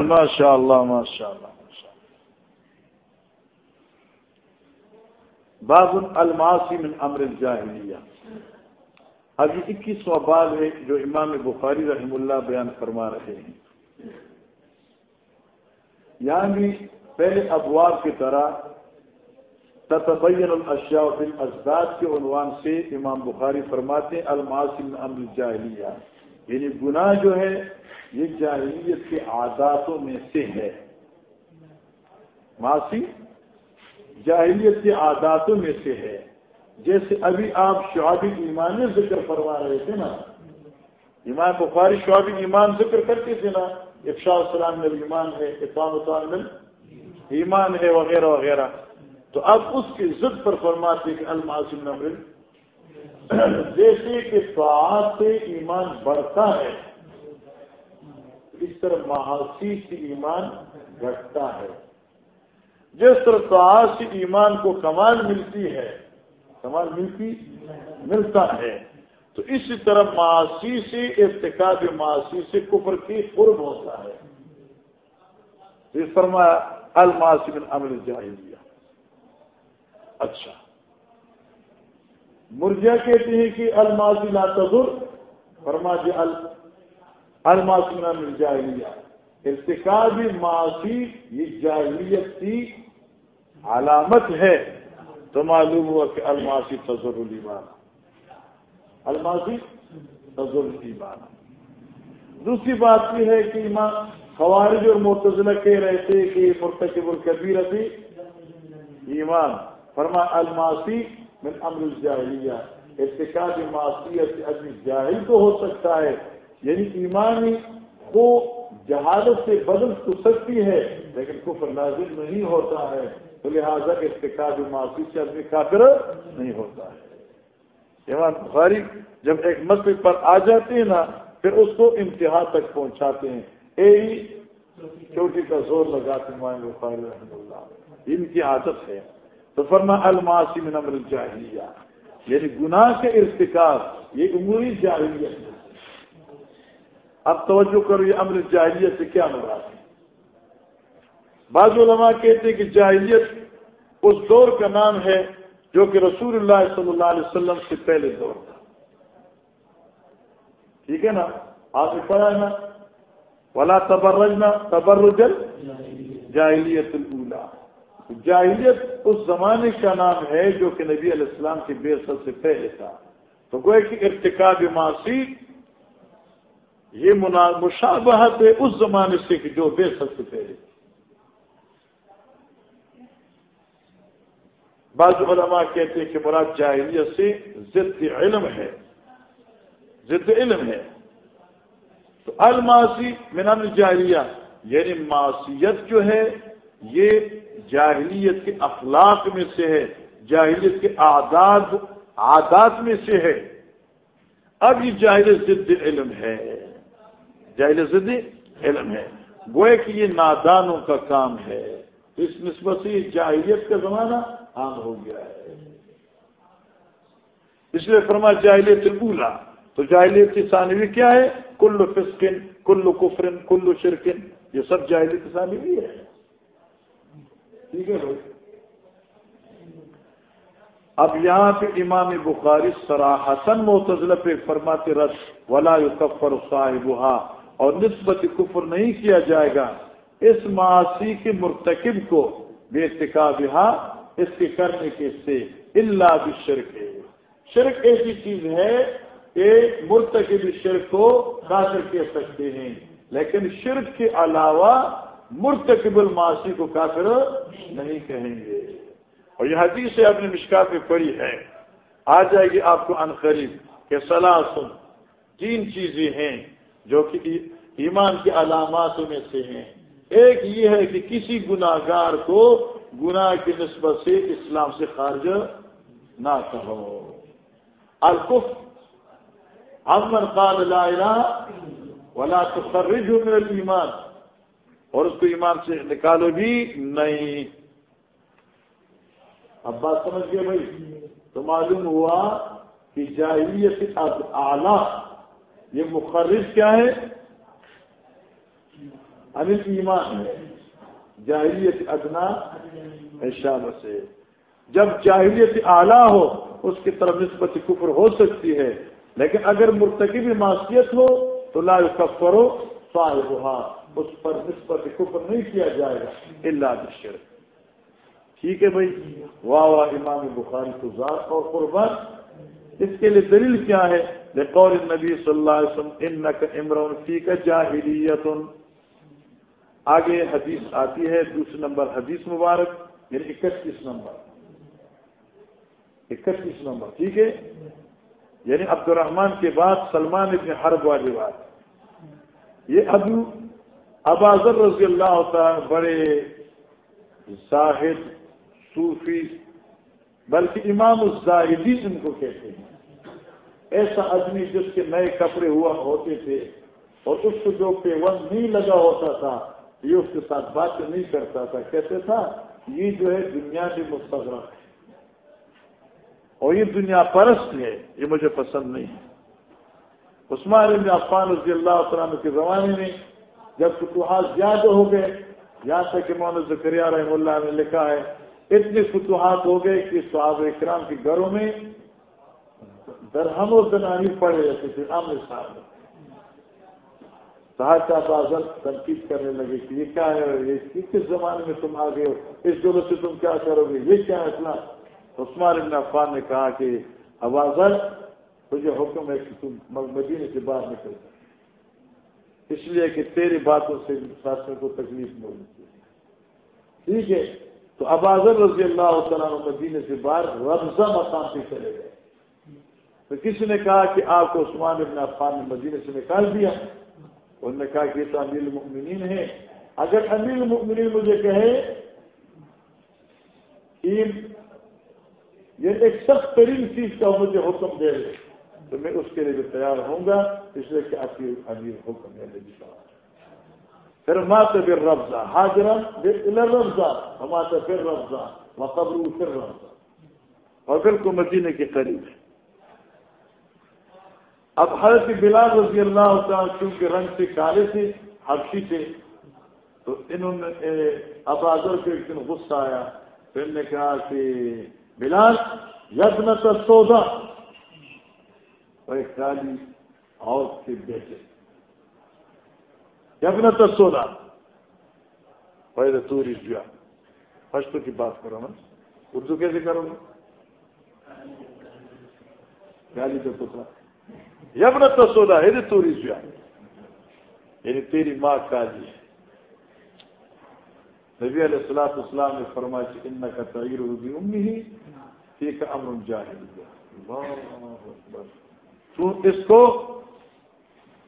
ماشاء اللہ ماشاء اللہ بعض الماسی من امر الجاہلیہ۔ ابھی اکیسواں بال ہے جو امام بخاری رحم اللہ بیان فرما رہے ہیں۔ یہاں بھی پہلے ابواب کی طرح تتبین الاشیاء فی الازداد کے عنوان سے امام بخاری فرماتے ہیں الماسی امر الجاہلیہ۔ یعنی گناہ جو ہے، یہ جاہلیت کے عاداتوں میں سے ہے۔ معاشی جاہلیت کے عاداتوں میں سے ہے۔ جیسے ابھی آپ شعابی ایمان ذکر فرما رہے تھے نا۔ ایمان بخاری شعابی ایمان ذکر کرتے تھے نا۔ افشاء السلام میں ایمان ہے اطام میں ایمان ہے، وغیرہ وغیرہ۔ تو اب اس کی ضد پر فرماتے کہ الماسم نمر جیسے کہ فعاد سے ایمان بڑھتا ہے، اس طرح محاسی سے ایمان گھٹتا ہے۔ جس طرح فعاد سے ایمان کو کمال ملتی ہے، کمال ملتی ملتا ہے، تو اسی طرح معاشی سے ارتقاب معاشی سے کفر کی قرب ہوتا ہے۔ اس فرمایا الماسی بن امر جاہلیہ اچھا۔ مرجا کہتے ہیں کہ الماسی لا تذر فرما جی الماسی بن امر جاہلیہ ارتقاب معاشی یہ جاہلیت کی علامت ہے۔ تو معلوم ہوا کہ الماسی تزر المان الماسی تزر المان دوسری بات یہ ہے کہ ایمان خوارج اور متضلہ کہہ رہے تھے کہ مرتکب الکبیر ابھی ایمان۔ فرما الماسی من امر الجاہلیہ ارتقاب معاشیت ابھی جاہل تو ہو سکتا ہے یعنی ایمانی کو جہالت سے بدل تو سکتی ہے، لیکن کفر نازل نہیں ہوتا ہے، تو لہٰذا ارتقاب معاشی سے آدمی کافر نہیں ہوتا ہے۔ امام بخاری جب ایک مسئلے پر آ جاتے ہیں نا، پھر اس کو انتہا تک پہنچاتے ہیں۔ اے چوٹی کا زور لگاتے مائیں بخاری رحمۃ اللہ، ان کی عادت ہے۔ تو فرما الماسی میں نمر جاہلیہ یعنی گناہ کے ارتکاب، یہ عمومی جاہلیت ہے۔ اب توجہ کرو یہ امر جاہلیت سے کیا مراد ہے۔ بعض علماء کہتے ہیں کہ جاہلیت اس دور کا نام ہے جو کہ رسول اللہ صلی اللہ علیہ وسلم سے پہلے دور تھا۔ ٹھیک ہے نا؟ آپ نے پڑھا ہے نا؟ ولا تبرجنا تبرجل جاہلیت الا جاہلیت اس زمانے کا نام ہے جو کہ نبی علیہ السلام کی بے سب سے پہلے تھا۔ تو گوئے کہ ارتقاب معاشی یہ مشابہت ہے اس زمانے سے کہ جو بے سب سے پہلے تھا بعض علماء کہتے ہیں کہ مراد جاہلیت سے ضد علم ہے۔ ضد علم ہے۔ تو الماسی من جاہلیہ یعنی معصیت جو ہے یہ جاہلیت کے اخلاق میں سے ہے، جاہلیت کے آداد عادات میں سے ہے۔ اب یہ جاہل ضد علم ہے۔ جاہل ضد علم ہے۔ گوئے کہ یہ نادانوں کا کام ہے۔ اس نسبت سے جاہلیت کا زمانہ عام ہو گیا ہے۔ اس لیے فرما جاہلیت اولا تو جاہلیت کی ثانوی کیا ہے؟ کل فسکن کل کفرن کل شرکن یہ سب جاہلیت ثانوی ہے۔ ٹھیک ہے بھائی؟ اب یہاں پہ امام بخاری سراہسن معتزلہ پہ فرماتے رس، ولا کفر صاحب اور نسبت کفر نہیں کیا جائے گا۔ اس معاشی کے مرتکب کو بے اتقاب اس کے کرنے کے سے اللہ بھی شرک ہے شرک ایسی چیز ہے کہ مرتکب شرک کو کافر کہہ سکتے ہیں، لیکن شرک کے علاوہ مرتکب الماسی کو کافر نہیں کہیں گے۔ اور یہ حدیث اپنے مشکا پہ پڑی ہے۔ آ جائے گی آپ کو انقریب کہ صلاح سن تین چیزیں ہیں جو کہ ایمان کی علامات میں سے ہیں۔ ایک یہ ہے کہ کسی گناگار کو گناہ کی نسبت سے اسلام سے خارج نہ کہو۔ الکف امن قال لا الہ ولا تخرجه من الایمان۔ اور اس کو ایمان سے نکالو بھی نہیں۔ اب بات سمجھ گئے بھائی؟ تو معلوم ہوا کہ جاہلیت اعلی یہ مخرج کیا ہے؟ انل ایمان ہے جاہلیت ادنا اشارہ سے۔ جب جاہلیت اعلیٰ ہو، اس کی طرف نسبت کفر ہو سکتی ہے، لیکن اگر مرتکب معاشیت ہو، تو لا کفر ہو اس پر نسبت کفر نہیں کیا جائے گا اللہ بشر ٹھیک ہے بھائی؟ واہ واہ، امام بخاری کو ذات اور قربان۔ اس کے لیے دلیل کیا ہے؟ قول نبی صلی اللہ علیہ وسلم ان کا عمران فی کا جاہلیت آگے حدیث آتی ہے دوسرے نمبر حدیث مبارک یعنی اکتیس نمبر۔ اکتیس نمبر، ٹھیک ہے؟ یعنی عبد الرحمان کے بعد سلمان ابن حرب والی بات۔ یہ ابو اباظر رضی اللہ ہوتا بڑے زاہد صوفی، بلکہ امام الزاہدی ان کو کہتے ہیں۔ ایسا آدمی جس کے نئے کپڑے ہوا ہوتے تھے اور اس کو جو پیون نہیں لگا ہوتا تھا، یہ اس کے ساتھ بات نہیں کرتا تھا۔ کہتے تھا، یہ جو ہے دنیا کی مستغرق ہے۔ اور یہ دنیا پرست ہے، یہ مجھے پسند نہیں ہے۔ عثمان عفان رضی اللہ عنہ کے زمانے میں جب فتوحات زیادہ ہو گئے یہاں تک کہ مولانا ذکریہ رحم اللہ نے لکھا ہے، اتنی فتوحات ہو گئے کہ صحابہ اکرام کے گھروں میں درہم و دنانی پڑے رہتے تھے عام صاحب بازل تنقید کرنے لگے کہ یہ کیا ہے، یہ کس زمانے میں تم آ گئے ہو؟ اس جگہ سے تم کیا کرو گے؟ یہ کیا ہے اتنا عثمان ابن عفان نے کہا کہ ابازل تجھے حکم ہے کہ تم مدینے سے باہر نکل اس لیے کہ تیری باتوں سے شاسن کو تکلیف نہیں ہوتی۔ ٹھیک ہے؟ تو ابازر رضی اللہ تعالیٰ مدینے سے باہر رمضا مقام پہ چلے گئے۔ تو کسی نے کہا کہ آپ کو عثمان ابن عفان نے مدینے سے نکال دیا۔ انہوں نے کہا کہ یہ تو امیر المؤمنین ہے اگر امیر المؤمنین مجھے کہے یہ ایک سخت ترین چیز کا مجھے حکم دے دے۔ تو میں اس کے لیے بھی تیار ہوں گا، اس لیے کہ آپ کی امیر حکم ہے پھر مات پھر رفظہ حاضر رفظہ ہمات پھر رفظہ مقبر پھر رفظہ اور پھر کو مدینے کے قریب ہے۔ اب حضرت بلال رضی اللہ تعالیٰ چونکہ رنگ سے کالے تھے، حبشی تھے، تو انہوں نے اب آدر کو ایک دن غصہ آیا پھر نے کہا کہ بلال یتن سودا کالی عورت کے بیٹے یتن سودا پہلے توری جا پشتو کی بات کرو نا اردو کیسے کرو گا گالی تو پتلا یمن تو سودا ہے یعنی توری جا یعنی تیری ماں کالی جی۔ ہے نبی علیہ السلام اسلام نے فرمایا کہ ان کا تغیر روبی امی ہی ایک امر جاہل تو اس کو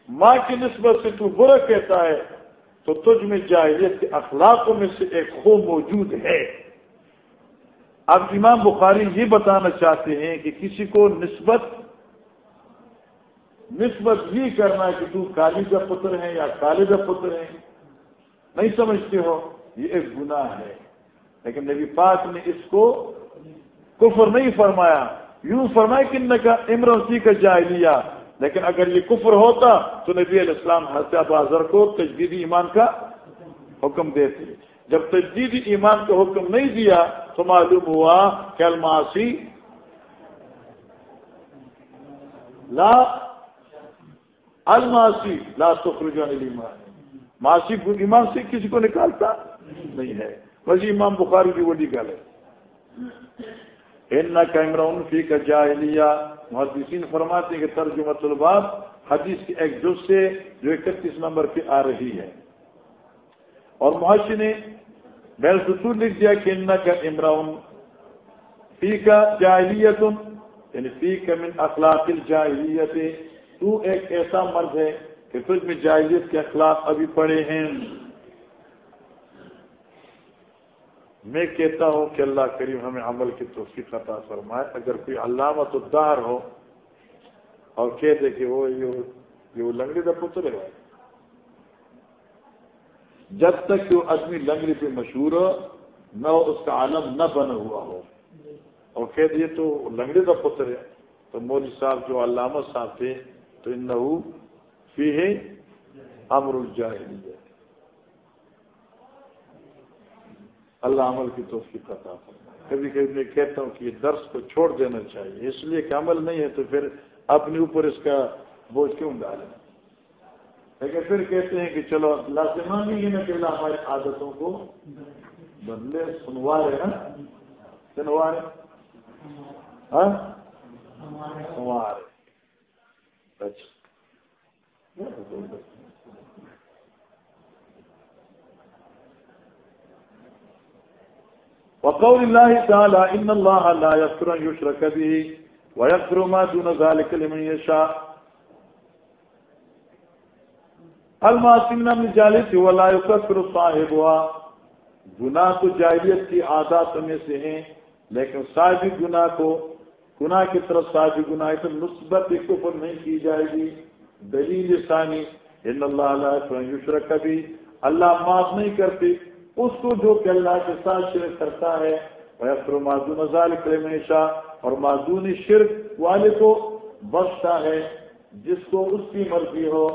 ماں کی نسبت سے تو برا کہتا ہے، تو تجھ میں جاہلیت کے اخلاقوں میں سے ایک خوب موجود ہے۔ اب امام بخاری یہ بتانا چاہتے ہیں کہ کسی کو نسبت نسبت یہ کرنا ہے کہ تو کالی کا پتر ہے یا کالے کا پتر ہے۔ نہیں سمجھتے ہو، یہ ایک گناہ ہے۔ لیکن نبی پاک نے اس کو کفر نہیں فرمایا۔ یوں فرمایا کہ کا امروسی کا جائے لیا لیکن اگر یہ کفر ہوتا تو نبی علیہ السلام حسیہ بازر کو تجدیدی ایمان کا حکم دیتے۔ جب تجدیدی ایمان کا حکم نہیں دیا تو معلوم ہوا کہ الماسی لا الماسی لا سخرجان ایمان معاشی ایمان سے کسی کو نکالتا نہیں ہے۔ وزی امام بخاری کی وہی گل ان کا عمران فی کا جاہلیہ محدثین فرماتے ہیں کہ ترجمہ الباب حدیث کے ایک جز سے جو اکتیس نمبر پہ آ رہی ہے۔ اور محش نے بیل سسور لکھ دیا کہ ان کا عمران فی کا جاہلیت یعنی فی کا من اخلاق الجاہلیت تو ایک ایسا مرض ہے کہ تجھ میں جاہلیت کے اخلاق ابھی پڑے ہیں۔ میں کہتا ہوں کہ اللہ کریم ہمیں عمل کی توفیق عطا فرمائے۔ اگر کوئی علامت الدار ہو اور کہہ دے کہ وہ یہ وہ لنگڑی کا پتر ہے۔ جب تک کہ وہ آدمی لنگڑی پہ مشہور ہو، نہ اس کا عالم نہ بنا ہوا ہو۔ اور کہہ دیے تو لنگڑی کا پتر ہے۔ تو مودی صاحب جو علامت صاحب تھے، تو ان فی ہے امر الجاہلیہ۔ اللہ عمل کی توفیق عطا کبھی کبھی میں کہتا ہوں کہ یہ درس کو چھوڑ دینا چاہیے، اس لیے کہ عمل نہیں ہے تو پھر اپنے اوپر اس کا بوجھ کیوں ڈالیں؟ لیکن پھر کہتے ہیں کہ چلو لازمانی یہ نہ کہ ہماری عادتوں کو بدلے سنوا رہے ہیں سنوا رہے ہاں؟ سنوا رہے اچھا۔ وقول الله تعالى إن الله لا يغفر أن يشرك به ويغفر ما دون ذلك لمن يشاء. المعصم من جالس ولا يكفر صاحبها. گناہ تو جاہلیت کی عادات میں سے ہیں، لیکن صاحب گناہ کو، گناہ کی طرف صاحب گناہ تو مثبت کفر نہیں کی جائے گی. دلیل ثانی، ان اللہ علیہ یشرک کبھی اللہ معاف نہیں کرتے اس کو جو کہ اللہ کے ساتھ شرک کرتا ہے وہ معذون ازال کرمیشا اور معذون شرک والے کو بخشتا ہے جس کو اس کی مرضی ہو۔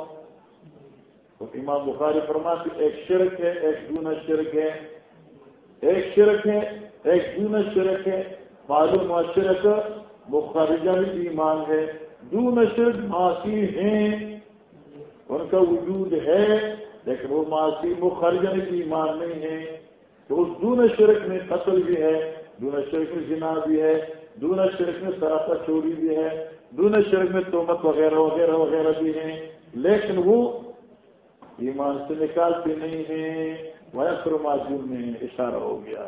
تو امام بخاری فرماتی ایک شرک ہے، ایک دون شرک ہے۔ ایک شرک ہے، ایک دون شرک ہے۔ معلوم و شرک مخارجہ ایمان ہے۔ دون شرک معاشی ہیں۔ ان کا وجود ہے۔ لیکن وہ معاشی مخرجن کی ایمان نہیں ہے، تو اس دون شرک میں قتل بھی ہے، دون شرک میں جنا بھی ہے، دون شرک میں سراپا چوری بھی ہے، دون شرک میں تومت وغیرہ وغیرہ وغیرہ بھی ہیں۔ لیکن وہ ایمان سے نکالتے نہیں ہیں۔ ویسر معذور میں اشارہ ہو گیا۔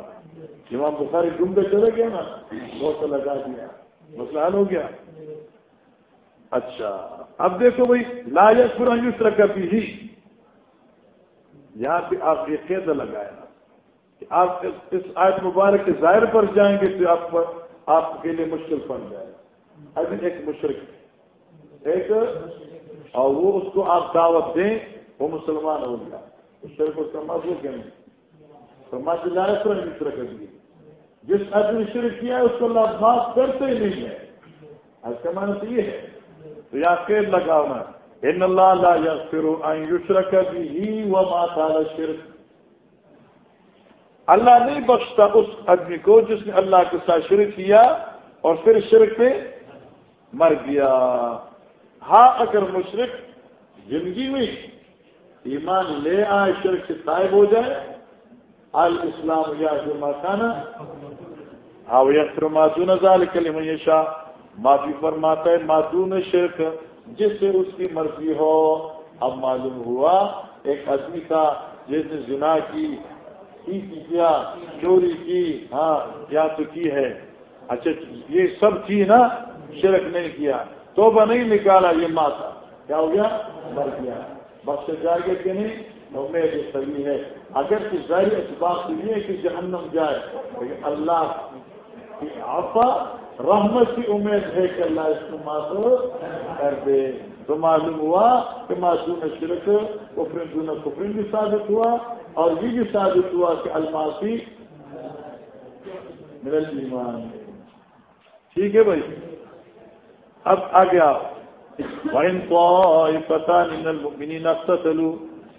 امام بخاری ڈوم کے چلے گیا نا؟ بہت لگا دیا۔ مسئلہ حل ہو گیا۔ اچھا۔ اب دیکھو بھائی، لا یسر کا بھی ہی یہاں پہ آپ یہ قید لگایا کہ آپ اس آیت مبارک کے ظاہر پر جائیں گے تو آپ پر، آپ کے لیے مشکل پڑ جائے ابھی ایک مشرق ایک اور وہ اس کو آپ دعوت دیں، وہ مسلمان ہو گیا۔ شر کو سماج ہو کیا نہیں سماج لائے پر متر کر دیے جس آدمی نے شرک کیا ہے، اس کو اللہ معاف کرتے ہی نہیں ہے۔ آج کا معنی تو یہ ہے۔ تو یا پھر لگاؤنا ان اللہ لا یغفر ان یشرک به و ما تعالی شرک اللہ نہیں بخشتا اس آدمی کو جس نے اللہ کے ساتھ شرک کیا اور پھر شرک پہ مر گیا. ہاں اگر مشرق زندگی میں ایمان لے آئے، شرک سے طائب ہو جائے، الاسلام یا جو مکانا ہاں وہ یکر معذون ازال کلی میشا معافی فرماتا ہے معذون شرک. جس سے اس کی مرضی ہو، اب معلوم ہوا، ایک آدمی کا جس نے زنا کی کیا، چوری کی ہاں یا تو کی ہے۔ اچھا یہ سب کی نا، شرک نہیں کیا۔ توبہ نہیں نکالا، یہ ماتا کیا ہو گیا؟ مر گیا۔ بخش جائے گا کہ نہیں؟ تو میرے صحیح ہے۔ اگر کہ ظاہر اس بات نہیں ہے کہ جہنم جائے، لیکن اللہ کی آفا رحمت کی امید ہے کہ اللہ اس کو معذور کر دے۔ تو معلوم ہوا کہ معصوم شرک کفرین دونوں کفرین بھی ثابت ہوا اور یہ بھی ثابت ہوا کہ الماسی میرا ایمان ٹھیک ہے بھائی۔ اب آ گیا پتا نہیں چلو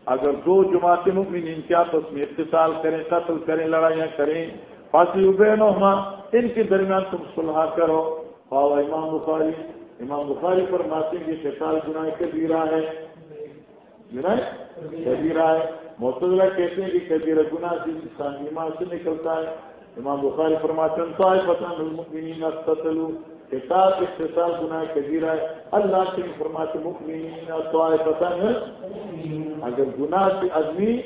اگر دو جماعت مؤمنین کیا آپس میں اتصال کریں، قتل کریں، لڑائیاں کریں۔ فاصل بین ان کے درمیان تم سلحا کرو۔ پاؤ امام بخاری امام بخاری پر ماسنگ کی شکال گناہ کبیرہ ہے۔ گناہ کبیرہ ہے۔ محتضرہ کہتے ہیں کہ کبیرہ گناہ سے انسان ایمان سے نکلتا ہے۔ امام بخاری فرماتے ہیں تو المؤمنین قتلوا کتاب اختصاص گناہ کبیرہ ہے۔ اللہ سے فرماتے مؤمنین تو اگر گناہ سے آدمی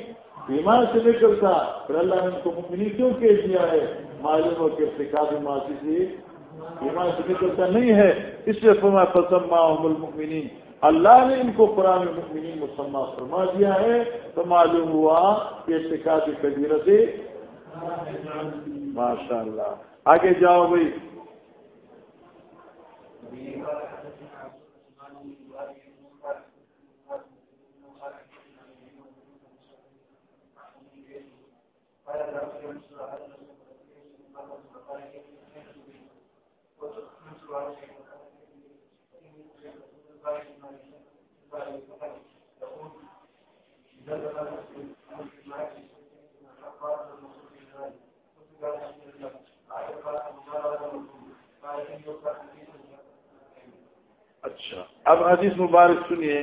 ایمان سے نکلتا پھر اللہ نے ان کو مکمنی کیوں کہہ دیا ہے؟ معلوم ہو کہ ارتکاب معاشی سے ایمان سے نکلتا نہیں ہے۔ اس لیے فرما فسما المکمنی اللہ نے ان کو قرآن مکمنی مسمہ فرما دیا ہے۔ تو معلوم ہوا کہ ارتکاب کبیرہ سے ماشاء اللہ آگے جاؤ بھائی۔ اچھا اب حدیث مبارک سنیے۔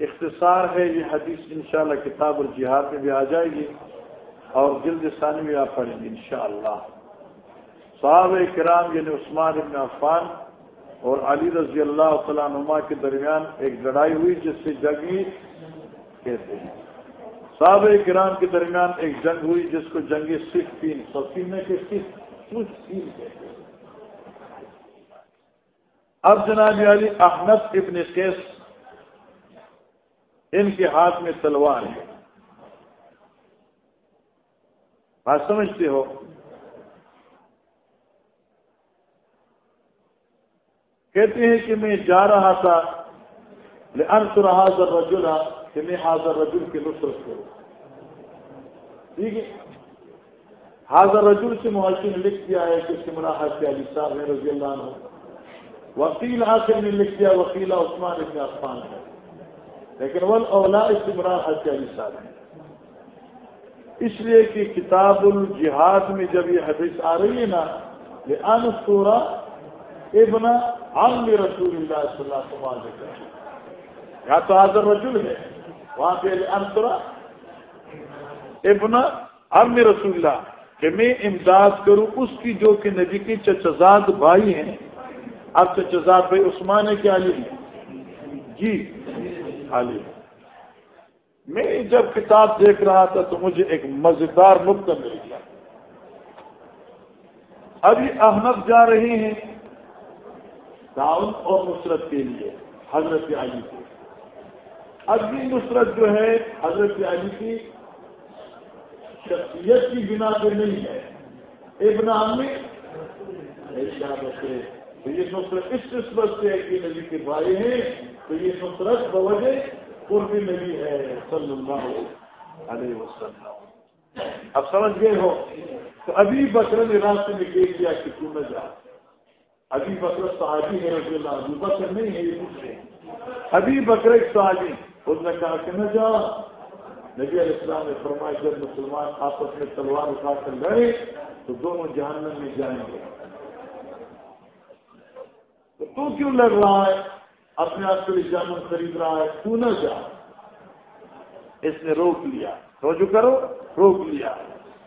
اختصار ہے یہ حدیث انشاءاللہ کتاب الجہاد میں بھی آ جائے گی۔ اور جلد ثانی میں آپ پڑھیں گے انشاءاللہ۔ صحابہ کرام یعنی عثمان ابن عفان اور علی رضی اللہ تعالیٰ نما کے درمیان ایک لڑائی ہوئی جس سے جنگی کہتے ہیں صحابہ کرام کے درمیان ایک جنگ ہوئی جس کو جنگی سکھ تین سو تین کے سکھ کہتے ہیں۔ اب جناب علی احمد ابن کیس ان کے ہاتھ میں تلوار ہے۔ بات سمجھتے ہو کہتے ہیں کہ میں جا رہا تھا انسر حاضر رجلا کہ میں حاضر رجل کی نصرت کروں ٹھیک ہے حاضر رجول سے معاشی نے لکھ دیا ہے کہ اس کے مراحت علی صاحب ہے رضی اللہ عنہ وکیل حاصل نے لکھ دیا وکیل عثمان ابن عفان ہے لیکن وہ اولا اس عمران حج علی صاحب ہے اس لیے کہ کتاب الجہاد میں جب یہ حدیث آ رہی ہے نا یہ انسورا ابن عام رسول اللہ صلی اللہ علیہ وسلم یا تو حاضر رسول ہے، وہاں پہ انسورا ابن عام رسول اللہ۔ کہ میں امداد کروں اس کی جو کہ نبی کی چچزاد بھائی ہیں۔ اب تو جزاد بھائی عثمان ہے کیا علی جی علی میں جب کتاب دیکھ رہا تھا تو مجھے ایک مزیدار نقطہ مل گیا۔ ابھی احمد جا رہے ہیں تعاون اور نصرت کے لیے، حضرت علی کے ابھی نصرت جو ہے، حضرت علی کی شخصیت کی بنا پہ نہیں ہے۔ ابن عمی تو یہ نصرت اس نسبت سے ہے کہ نبی کے بھائی ہیں، تو یہ نصرت بوجہ قرب نبی ہے، صلی اللہ علیہ وسلم۔ اب سمجھ گئے ہو؟ تو ابھی بکر نے راستے میں کہہ دیا کہ تو نہ جا۔ ابھی بکر صحابی ہے، رضی اللہ ابھی بکر نہیں ہے، یہ دوسرے ابھی بکر ایک صحابی۔ اس نے کہا کہ نہ جا۔ نبی علیہ السلام نے فرمایا، جب مسلمان آپس میں تلوار اٹھا کر لڑے، تو دونوں جہنم میں جائیں گے۔ تو تو کیوں لڑ رہا ہے؟ اپنے آپ کے لیے جانور خرید رہا ہے، تو نہ جا۔ اس نے روک لیا۔ روجو کرو، روک لیا۔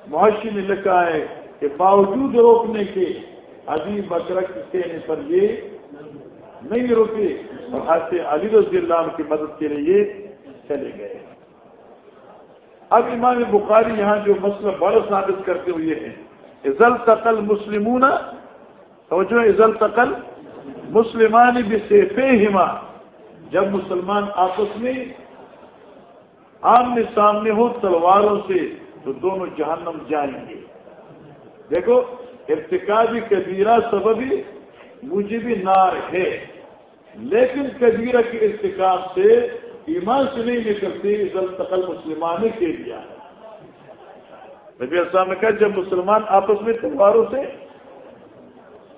معاشی نے لکھا ہے کہ باوجود روکنے کے ابھی بکرک کہنے پر یہ نہیں روکے، اور آج سے علی رضی اللہ عنہ کی مدد کے لیے چلے گئے۔ اب امام بخاری یہاں جو مسئلہ بڑا ثابت کرتے ہوئے ہیں عزل تقل مسلمون توجہ عزل تقل مسلمان بھی جب مسلمان آپس میں آمنے سامنے ہو تلواروں سے، تو دونوں جہنم جائیں گے۔ دیکھو ارتقابی کبیرہ سببی مجھے بھی نار ہے۔ لیکن کبیرہ کے ارتقاب سے ایمان سے نہیں نکلتی عزل تقل مسلمان کے لیا نبی السلام نے کہا، جب مسلمان آپس میں تہواروں سے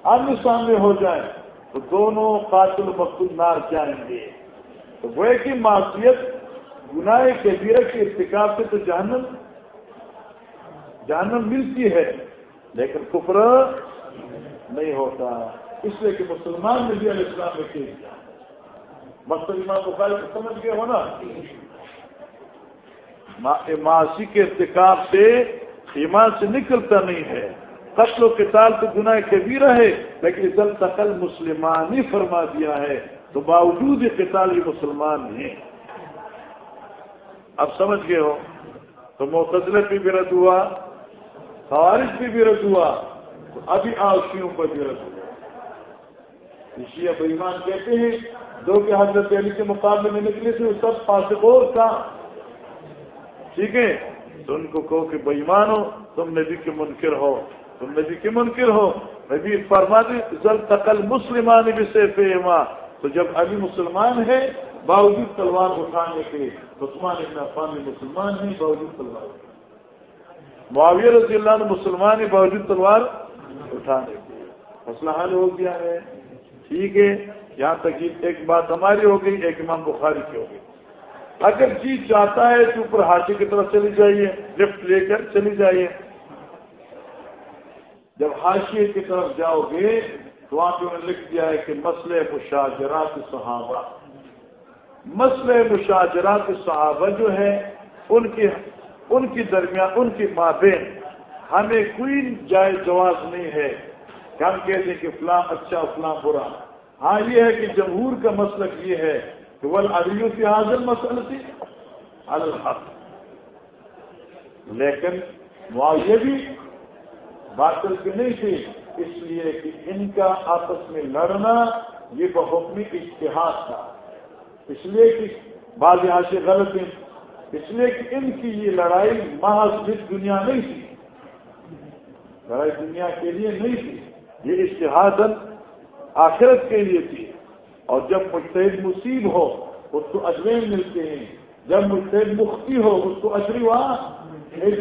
آمنے سامنے ہو جائیں تو دونوں قاتل مقتول نار جائیں گے۔ تو وہ کہ معاشیت گناہ کبیرہ کے ارتکاب سے تو جہنم جہنم ملتی ہے، لیکن کفر نہیں ہوتا۔ اس لیے کہ مسلمان نبی علیہ السلام نے کہہ دیا مقصد امام بخاری کو سمجھ گئے ہو نا؟ معاشی کے ارتکاب سے ایمان سے نکلتا نہیں ہے۔ قتل و قتال تو گناہ کبیرہ ہے، لیکن عزل تقل مسلمان ہی فرما دیا ہے، تو باوجود یہ قتال یہ مسلمان ہیں۔ اب سمجھ گئے ہو؟ تو معتزلے پہ بھی رد ہوا خوارج پہ بھی رد ہوا، تو ابھی آشیوں پر بھی رد ہوا۔ اسی اب ایمان کہتے ہیں دو کے حضرت علی کے مقابلے میں نکلے تھے، وہ سب فاسقور تھا۔ ٹھیک ہے؟ تو ان کو کہو کہ بےمان ہو، تم نبی کے منکر ہو۔ تم نبی کے منکر ہو؟ نبی فرما زل تقل مسلمان بھی سے فیما تو جب ابھی مسلمان ہے، باوجود تلوار اٹھانے کے عثمان ابن عفان مسلمان ہیں، باوجود تلوار معاویہ رضی اللہ نے مسلمان باوجود تلوار اٹھانے کے مسئلہ حل ہو گیا ہے۔ ٹھیک ہے، یہاں تک ایک بات ہماری ہو گئی، ایک امام بخاری کی ہو گئی۔ اگر جی چاہتا ہے تو اوپر ہاتھی کی طرف چلی جائیے لفٹ لے کر چلی جائیے۔ جب حاشیے کی طرف جاؤ گے تو وہاں پہ انہوں نے لکھ دیا ہے کہ مسئلہ مشاجرات صحابہ۔ مسئلہ مشاجرات صحابہ جو ہے ان کی ان کی درمیان، ان کی مابین۔ ہمیں کوئی جائز جواز نہیں ہے کہ ہم کہتے ہیں کہ فلاں اچھا فلاں برا۔ ہاں یہ ہے کہ جمہور کا مسلک یہ ہے کہ وہ علیوں کی حاضر مسئلہ تھی الحق۔ لیکن معاویہ بھی باطل کی نہیں تھی، اس لیے کہ ان کا آپس میں لڑنا یہ بحکمی اشتہار تھا۔ اس لیے کہ بعض یہاں سے غلط ہیں۔ اس لیے کہ ان کی یہ لڑائی محض دنیا نہیں تھی۔ لڑائی دنیا کے لیے نہیں تھی، یہ اشتہاد آخرت کے لیے تھی۔ اور جب مشتحد مصیب ہو، اس کو اجمیر ملتے ہیں۔ جب مشتحد مختی ہو، اس کو اجری وہاں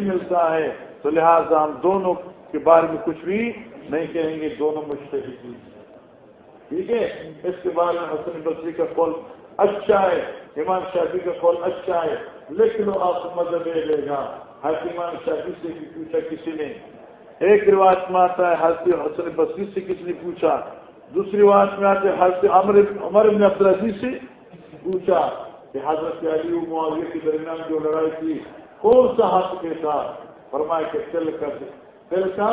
ملتا ہے۔ تو لہٰذا ہم دونوں کے بارے میں کچھ بھی نہیں کہیں گے، دونوں مشتحد ٹھیک ہے؟ اس کے بارے میں حسن بصری کا قول اچھا ہے ایمان شافی کا قول اچھا ہے۔ لکھ لو آپ کو مذہب لے گا ہر ایمان شافی سے بھی پوچھا کسی نے۔ ایک رواج میں آتا ہے حسن بصری سے کسی نے پوچھا۔ دوسری بات میں آتے حضرت عمر عمر ابن عبدالعزیز سے پوچھا کہ حضرت علی معاویہ کے درمیان جو لڑائی تھی، کون سا حق کے ساتھ فرمائے کہ تل کر تل کا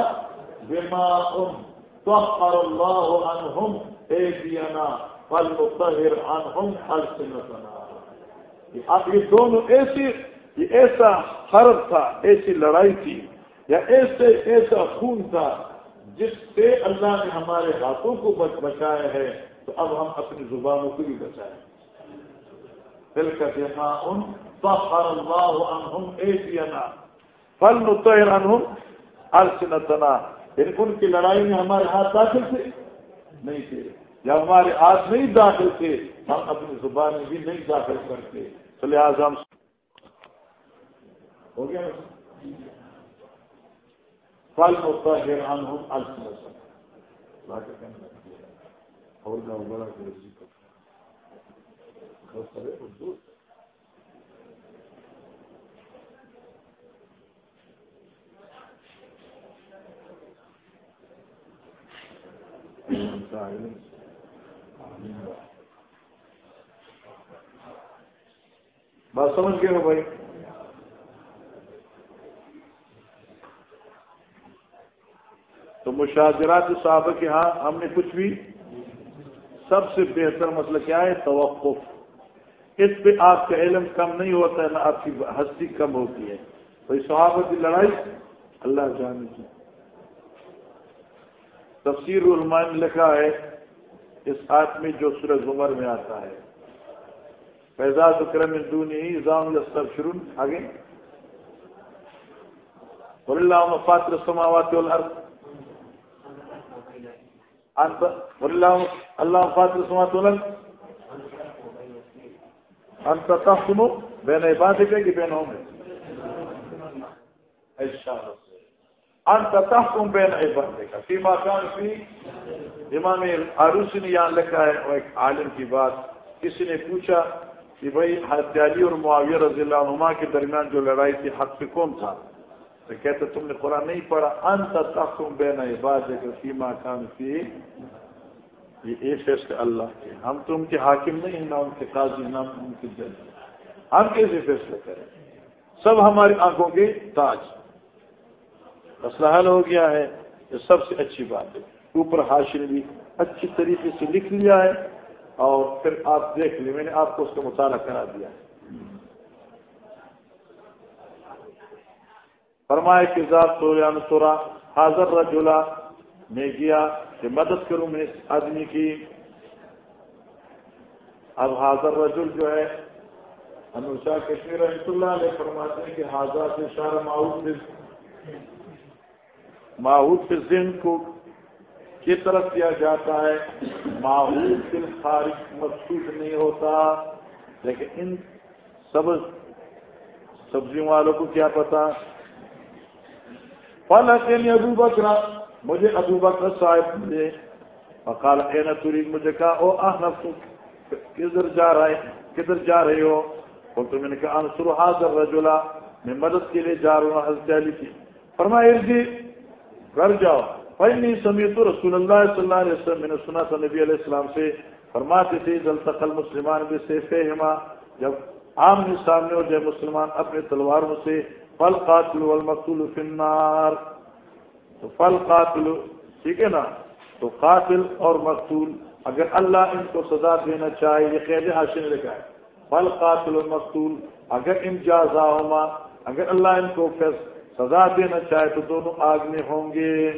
بیما ام توقر اللہ عنہم اے دینا فل مطہر عنہم السنتنا اب یہ دونوں ایسی یہ ایسا حرب تھا، ایسی لڑائی تھی، یا ایسے ایسا خون تھا جس سے اللہ نے ہمارے ہاتھوں کو بچایا ہے، تو اب ہم اپنی زبانوں کو بھی بچائیں۔ دل کا دینا ان فخر اللہ عنہم ایسینا فل نطہر عنہم السنتنا یعنی ان کی لڑائی میں ہمارے ہاتھ داخل تھے؟ نہیں تھے۔ یا ہمارے ہاتھ نہیں داخل تھے، ہم اپنی زبانیں بھی نہیں داخل کرتے۔ تو لہٰذا ہم ہو گیا۔ پھل ہوتا ہے ہم ہم الگ اور بڑا بات سمجھ گئے ہو بھائی؟ تو مشاجرات صحابہ کے ہاں ہم نے کچھ بھی سب سے بہتر مسئلہ کیا ہے؟ توقف۔ اس پہ آپ کا علم کم نہیں ہوتا ہے، نہ آپ کی ہستی کم ہوتی ہے۔ بھائی صحابہ کی لڑائی اللہ جانے کی۔ تفسیر علماء نے لکھا ہے، اس آت میں جو سورج عمر میں آتا ہے۔ فیضاد کرم دونی زام سب شروع آگے۔ اللہ فاطر سماوات والارض۔ اللہ فاطر سماوات والارض۔ انت تحكم بين عبادك کہ بینوں میں اچھا انت تحكم بين عبادك. فيما كان في امام عروسی نے یہاں لکھا ہے ایک عالم کی بات کسی نے پوچھا کہ بھائی حضرت علی اور معاویہ رضی اللہ عنہ کے درمیان جو لڑائی تھی حق پہ کون تھا تو کہتے تم نے قرآن نہیں پڑھا انت تحکم بین عباد فیما کام کی یہ ایک فیصلہ اللہ کے ہم تو ان کے حاکم نہیں ہیں، نہ ان کے قاضی، نہ ان کے جج. ہم کیسے فیصلہ کریں؟ سب ہماری آنکھوں کے تاج. مسئلہ حل ہو گیا ہے یہ سب سے اچھی بات ہے۔ اوپر حاشر بھی اچھی طریقے سے لکھ لیا ہے اور پھر آپ دیکھ لیں، میں نے آپ کو اس کا مطالعہ کرا دیا۔ فرمائے کہ ذات تو یا نسورا حاضر رجولا میں گیا کہ مدد کروں میں اس آدمی کی۔ اب حاضر رجل جو ہے، انوشا کشمیر رحمۃ اللہ علیہ فرماتے ہیں کہ حاضر سے شار ماحول ماحول سے ذہن کو کی طرف کیا جاتا ہے؟ ماحول سے خارج مقصود نہیں ہوتا۔ لیکن ان سب سبزیوں والوں کو کیا پتا؟ پل اکیلے ابو بکرا مجھے ابو بکر صاحب مجھے وقال اے توری مجھے کہا، او آہ کدھر جا رہا ہے کدھر جا رہے ہو؟ اور تو میں نے کہا، انصر حاضر رجلا میں مدد کے لیے جا رہا ہوں، حضرت علی کی۔ فرمایا جی گھر جاؤ۔ پہلی سمیت رسول اللہ صلی اللہ علیہ وسلم میں نے سنا تھا نبی علیہ السلام سے فرماتے تھے، جل تقل مسلمان بھی سے جب عام سامنے ہو جائے مسلمان اپنے تلواروں سے پل قاتل والمقتول فی النار تو پل قاتل ٹھیک ہے نا؟ تو قاتل اور مقتول، اگر اللہ ان کو سزا دینا چاہے، یہ قید حاصل لکھا ہے۔ پل قاتل اور مقتول اگر ان جازا اگر اللہ ان کو سزا دینا چاہے تو دونوں آگ میں ہوں گے۔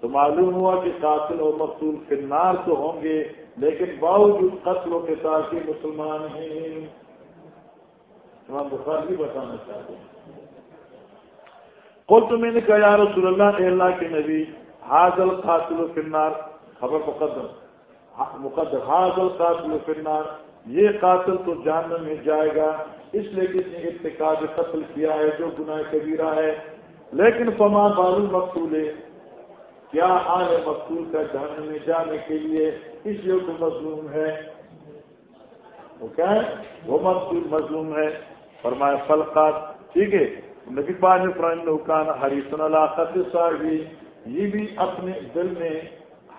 تو معلوم ہوا کہ قاتل اور مقتول کنار تو ہوں گے، لیکن باوجود قتل و قتال کے مسلمان ہیں۔ امام بخار بھی بتانا چاہتے ہیں۔ کل تو میں نے کہا، یا رسول اللہ، اے اللہ کے نبی حاضل قاتل و فنار، خبر مقدم مقدر حاضل قاتل و فنار، یہ قاتل تو جاننے میں جائے گا۔ اس لیے کس نے ارتقاب قتل کیا ہے، جو گناہ کبیرہ ہے۔ لیکن فما بال مقتول کیا آل مقصول کا جاننے میں جانے کے لیے اس لیے مظلوم ہے؟ وہ کیا ہے؟ وہ مقصول مظلوم ہے۔ فرمایا، فلقات۔ ٹھیک ہے۔ نبی پان فرائن حکان حریصن علاقت صاحب یہ بھی اپنے دل میں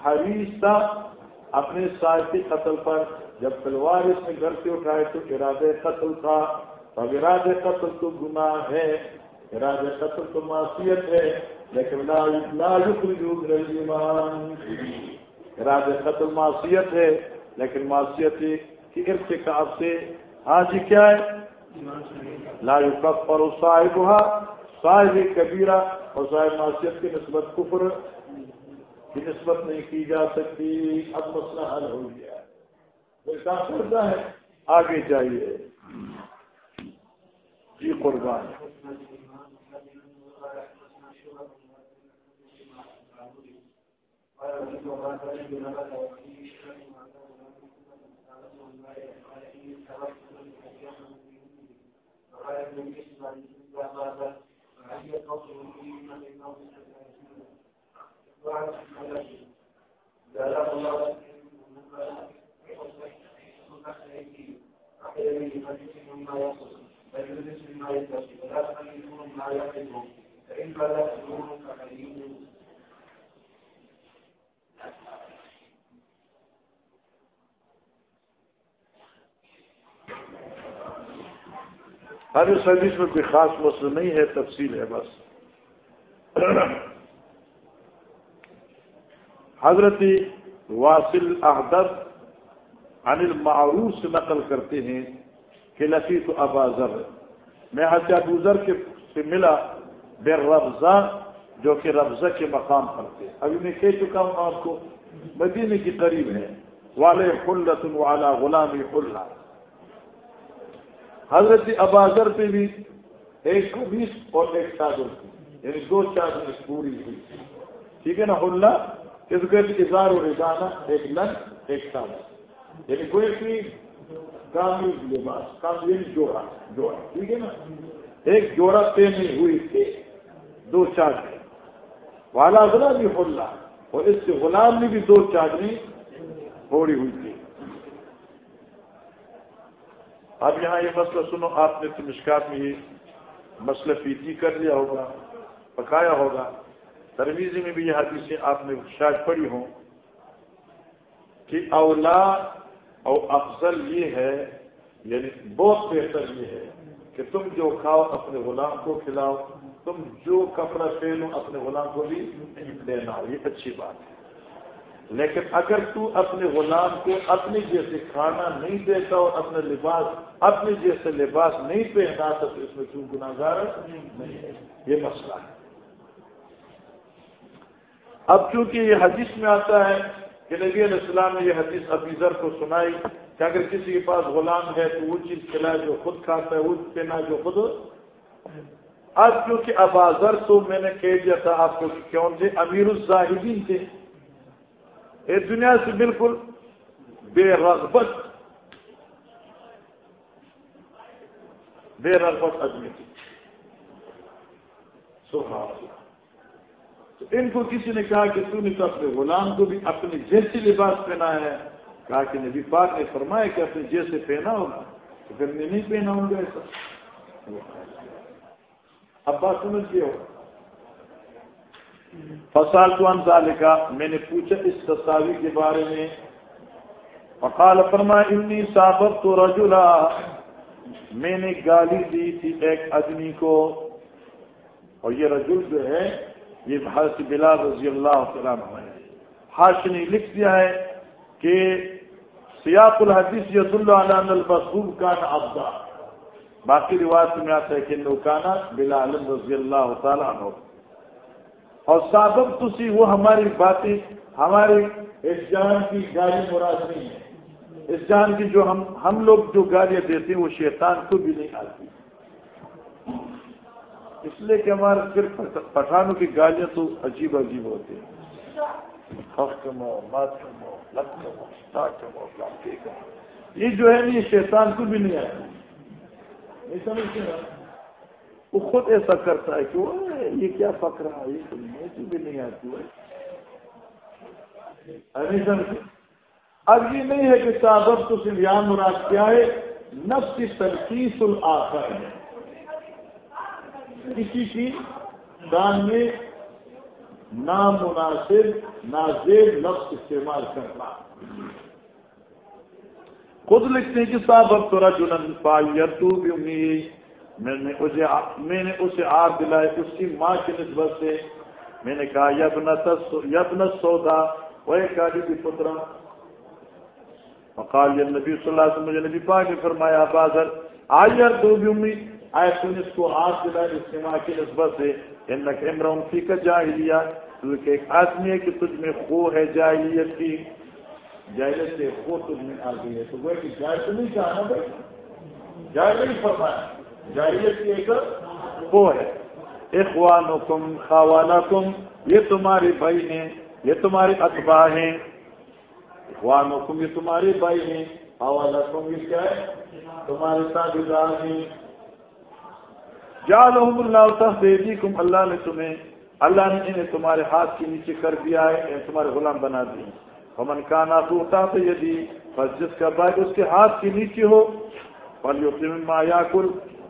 حریصہ اپنے ساتھی قتل پر۔ جب تلوار اس نے گھر سے اٹھائے تو اراد قتل تھا، اب اراد قتل تو گناہ ہے اراد قتل تو معصیت ہے، لیکن لا یخرجو اراد قتل معصیت ہے، لیکن معصیت کی ارتکاب سے ہاں جی کیا ہے؟ لا یکفر صاحبها صاحب کبیرہ اور صاحب معصیت کی نسبت کفر، کی نسبت نہیں کی جا سکتی، اب مسئلہ حل ہو گیا۔ کوئی کام کرتا ہے آگے جائیے۔ جی قربان۔ ہر سروس میں کوئی خاص مسئلہ نہیں ہے تفصیل ہے بس۔ حضرت واصل احدت عن المعروف سے نقل کرتے ہیں کہ لطیف ابا ذر میں حضرت ابو ذر کے سے ملا بے رفضہ جو کہ رفضہ کے مقام پر تھے۔ ابھی میں کہہ چکا ہوں آپ کو مدینے کی قریب ہے۔ والے خلت والا غلام خلا حضرت ابازر پہ بھی ایک بیس اور ایک چادر تھی۔ یعنی دو چادر پوری ہوئی۔ ٹھیک ہے نا، حلہ، اس کے اظہار و رضانہ ایک لن، ایک چادر۔ یعنی کوئی کی کامل لباس کامل یعنی جوڑا جوڑا ٹھیک ہے نا؟ ایک جوڑا پہنی ہوئی تھی، دو چادر والا غلام بھی حلہ، اور اس سے غلام میں بھی دو چادریں پھوڑی ہوئی تھی۔ اب یہاں یہ مسئلہ سنو، آپ نے تو مشکات میں یہ مسئلہ پیتی کر لیا ہوگا، پکایا ہوگا۔ ترویزی میں بھی یہ حدیثیں آپ نے شاید پڑھی ہوں کہ اولا اور افضل یہ ہے یعنی بہت بہتر یہ ہے کہ تم جو کھاؤ اپنے غلام کو کھلاؤ، تم جو کپڑا پہنو اپنے غلام کو بھی دینا یہ اچھی بات ہے۔ لیکن اگر تو اپنے غلام کو اپنے جیسے کھانا نہیں دیتا اور اپنے لباس اپنے جیسے لباس نہیں پہنا تو اس میں کیوں گناگار نہیں ہے۔ یہ مسئلہ ہے۔ اب چونکہ یہ حدیث میں آتا ہے کہ نبی علیہ السلام نے یہ حدیث ابیزر کو سنائی کہ اگر کسی کے پاس غلام ہے تو وہ چیز کھلائے جو خود کھاتا ہے، وہ پہنا جو خود اب کیونکہ ابازر تو میں نے کہہ دیا تھا آپ کو کیوں تھے؟ امیر الزاہدین تھے۔ اس دنیا سے بالکل بے رغبت بے رغبت آدمی تھی تو ان کو کسی نے کہا کہ تو نے تو اپنے غلام کو بھی اپنے جیسے لباس پہنا ہے۔ کہا کہ نبی پاک نے فرمایا کہ اپنے جیسے پہنا ہوگا تو پھر میں نہیں پہنا ہوں گا ایسا۔ اب بات سمجھ گئے ہوگا فصال تو انسال کا میں نے پوچھا اس تصاوی کے بارے میں۔ فقال فرما انی صابت تو رجلا۔ میں نے گالی دی تھی ایک آدمی کو۔ اور یہ رجل جو ہے یہ حضرت بلال رضی اللہ عنہ ہے ہاش نے لکھ دیا ہے کہ سیاق الحدیث یس اللہ البصوب کا ابدا باقی روایت میں آتا ہے کہ نوکانا بلال رضی اللہ تعالیٰ عنہ۔ اور سابق تو سی وہ ہماری باتیں ہماری اس جان کی گالی مراد نہیں ہے۔ اس جان کی جو ہم ہم لوگ جو گالیاں دیتے ہیں وہ شیطان کو بھی نہیں آتی۔ اس لیے کہ ہمارے صرف پٹھانوں کی گالیاں تو عجیب عجیب ہوتی ہیں۔ یہ جو ہے نا، یہ شیطان کو بھی نہیں آتی نہیں سمجھتے نا؟ وہ خود ایسا کرتا ہے کہ وہ یہ کیا پک رہا ہے؟ یہ بھی نہیں آتی اب یہ نہیں ہے کہ صاحب تو صرف یہاں مراد کیا ہے؟ نفس کی الآخر ہے۔ کسی کی دان میں نامناسب، نازیب لفظ استعمال کرنا۔ خود لکھتے ہیں کہ صاحب، اب تو رجن پائیت تو بھی امید میں نے اسے میں نے اسے آگ دلائی، اس کی ماں کی نسبت سے۔ میں نے کہا یبن یبن سودا وہ کالی کی پترا۔ مقال نبی صلی اللہ علیہ وسلم، مجھے نبی پاک نے فرمایا بازر آج یار دو بھی امید آئے تم اس کو آگ دلائی اس کی نسبت سے۔ ان فی کا جاہلیہ۔ کیونکہ ایک آدمی ہے کہ تجھ میں خو ہے جاہلیت کی۔ جاہلیت سے خو تجھ میں آ گئی ہے۔ تو وہ کہ جائے تو نہیں چاہنا بھائی۔ جائے نہیں فرمایا۔ جاہلیت کی ایک وہ ہے۔ اخوانکم خوانکم یہ تمہارے بھائی ہیں۔ یہ تمہارے اتباع ہیں۔ اخوانکم، یہ تمہارے بھائی ہیں۔ خوانکم یہ کیا ہے؟ تمہارے ساتھ ہیں۔ کیا لحم اللہ دے کم اللہ نے تمہیں، اللہ نے انہیں تمہارے ہاتھ کے نیچے کر دیا ہے تمہارے غلام بنا دی۔ ہمن کا نا تو تو یدی بس جس کا بھائی اس کے ہاتھ کے نیچے ہو اور ما یا تو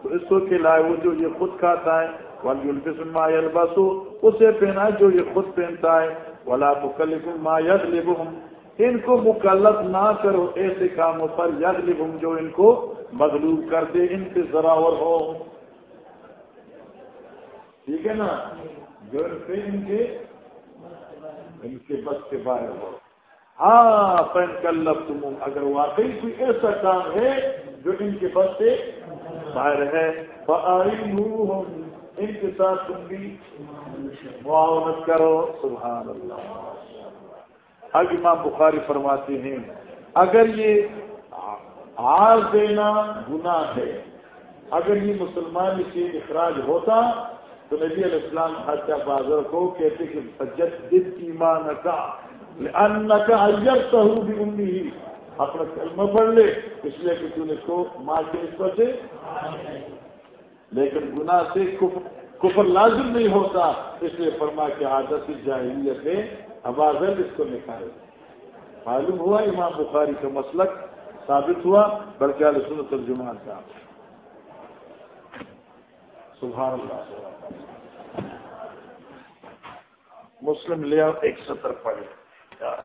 اس کو کھلائے وہ جو یہ خود کھاتا ہے۔ والبسم ما یلبسو، اسے پہنا جو یہ خود پہنتا ہے۔ ولا تو ما یغلبهم ان کو مکلف نہ کرو، ایسے کاموں پر یغلبهم جو ان کو مغلوب کر دے، ان کے ذراور ہو۔ ٹھیک ہے نا؟ جو ان کے ان کے بس کے باہر ہو ہاں پین کلب تم اگر واقعی کوئی ایسا کام ہے جو ان کے بس سے باہر ہے ان کے ساتھ تم بھی معاونت کرو۔ سبحان اللہ اب امام بخاری فرماتے ہیں، اگر یہ آر دینا گناہ ہے، اگر یہ مسلمان سے اخراج ہوتا تو نبی علیہ السلام حاصہ بازر کو کہتے کہ جدید ایمان کا ان کا اجر سہو بھی امی ہی اپنا کلمہ پڑھ لے، اس لیے کہ تم نے کو ماں کے نسبت سے۔ لیکن گناہ سے کفر لازم نہیں ہوتا۔ اس لیے فرما کے عادت جاہلیت ہے حفاظت اس کو نکالے معلوم ہوا امام بخاری کا مسلک ثابت ہوا، بلکہ علیہ سن ترجمان کا۔ سبحان اللہ۔ مسلم لیا ایک ستر پڑے